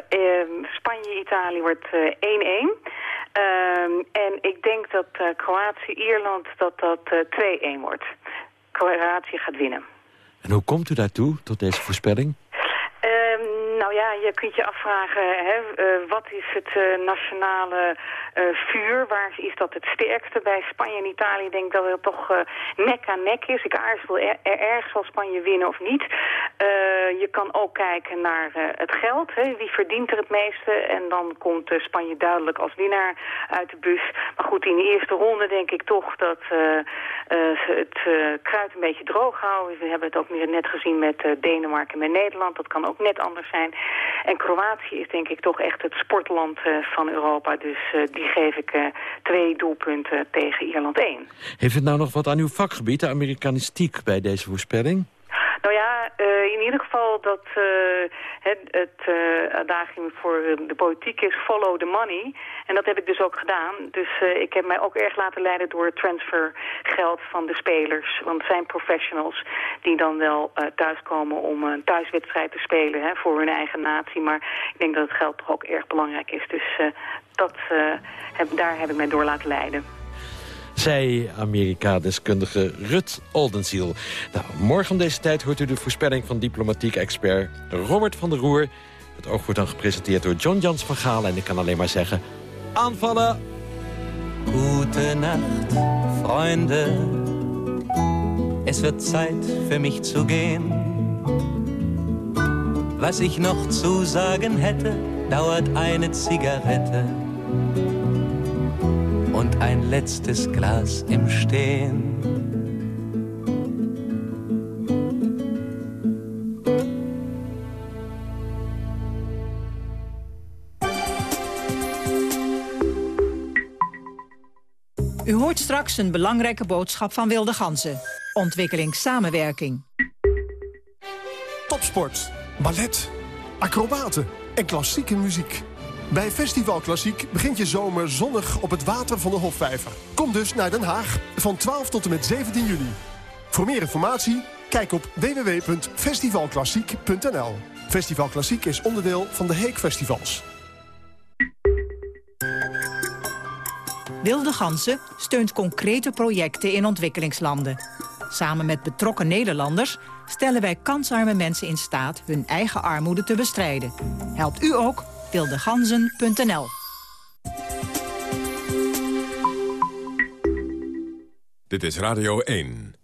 Speaker 32: ehm, Spanje-Italië wordt eh, 1-1. Ehm, en ik denk dat eh, Kroatië-Ierland dat dat eh, 2-1 wordt. Kroatië gaat winnen.
Speaker 8: En hoe komt u daartoe, tot deze voorspelling?
Speaker 32: Nou ja, je kunt je afvragen, hè, eh, wat is het eh, nationale eh, vuur? Waar is dat het sterkste? Bij Spanje en Italië denk ik dat het toch nek aan nek is. Ik aarzel er, er erg zal Spanje winnen of niet. Je kan ook kijken naar het geld. Hè. Wie verdient er het meeste? En dan komt Spanje duidelijk als winnaar uit de bus. Maar goed, in de eerste ronde denk ik toch dat ze het kruid een beetje droog houden. We hebben het ook net gezien met Denemarken en met Nederland. Dat kan ook net anders zijn. En Kroatië is denk ik toch echt het sportland eh, van Europa. Dus eh, die geef ik eh, twee doelpunten tegen Ierland 1.
Speaker 8: Heeft het nou nog wat aan uw vakgebied, de Amerikanistiek, bij deze voorspelling?
Speaker 32: Nou ja, eh, in ieder geval dat eh, het, eh, adagium voor de politiek is follow the money. En dat heb ik dus ook gedaan. Dus ik heb mij ook erg laten leiden door het transfergeld van de spelers. Want het zijn professionals die dan wel thuiskomen om een thuiswedstrijd te spelen hè, voor hun eigen natie. Maar ik denk dat het geld toch ook erg belangrijk is. Dus dat, heb, daar heb ik mij door laten leiden.
Speaker 8: Zij, Amerika-deskundige Rut Oldenziel. Nou, morgen om deze tijd hoort u de voorspelling van diplomatiek expert Robert van der Roer. Het oog wordt dan gepresenteerd door John Jans van Gaal. En ik kan alleen maar zeggen, aanvallen!
Speaker 33: Gute Nacht, Freunde. Es wird Zeit für mich zu gehen. Was ich noch zu sagen hätte, dauert eine Zigarette und ein letztes Glas im Stehen.
Speaker 34: U hoort straks een belangrijke boodschap van Wilde Ganzen. Ontwikkelingssamenwerking.
Speaker 35: Topsport, ballet, acrobaten en klassieke muziek. Bij Festival Klassiek begint je zomer zonnig op het water van de Hofvijver. Kom dus naar Den Haag van 12 tot en met 17 juli. Voor meer informatie, kijk op www.festivalklassiek.nl. Festival Klassiek is onderdeel van de Heek Festivals.
Speaker 34: Wilde Gansen steunt concrete projecten in ontwikkelingslanden. Samen met betrokken Nederlanders stellen wij kansarme mensen in staat hun eigen armoede te bestrijden. Helpt u ook? wildeganzen.nl
Speaker 7: Dit is Radio 1.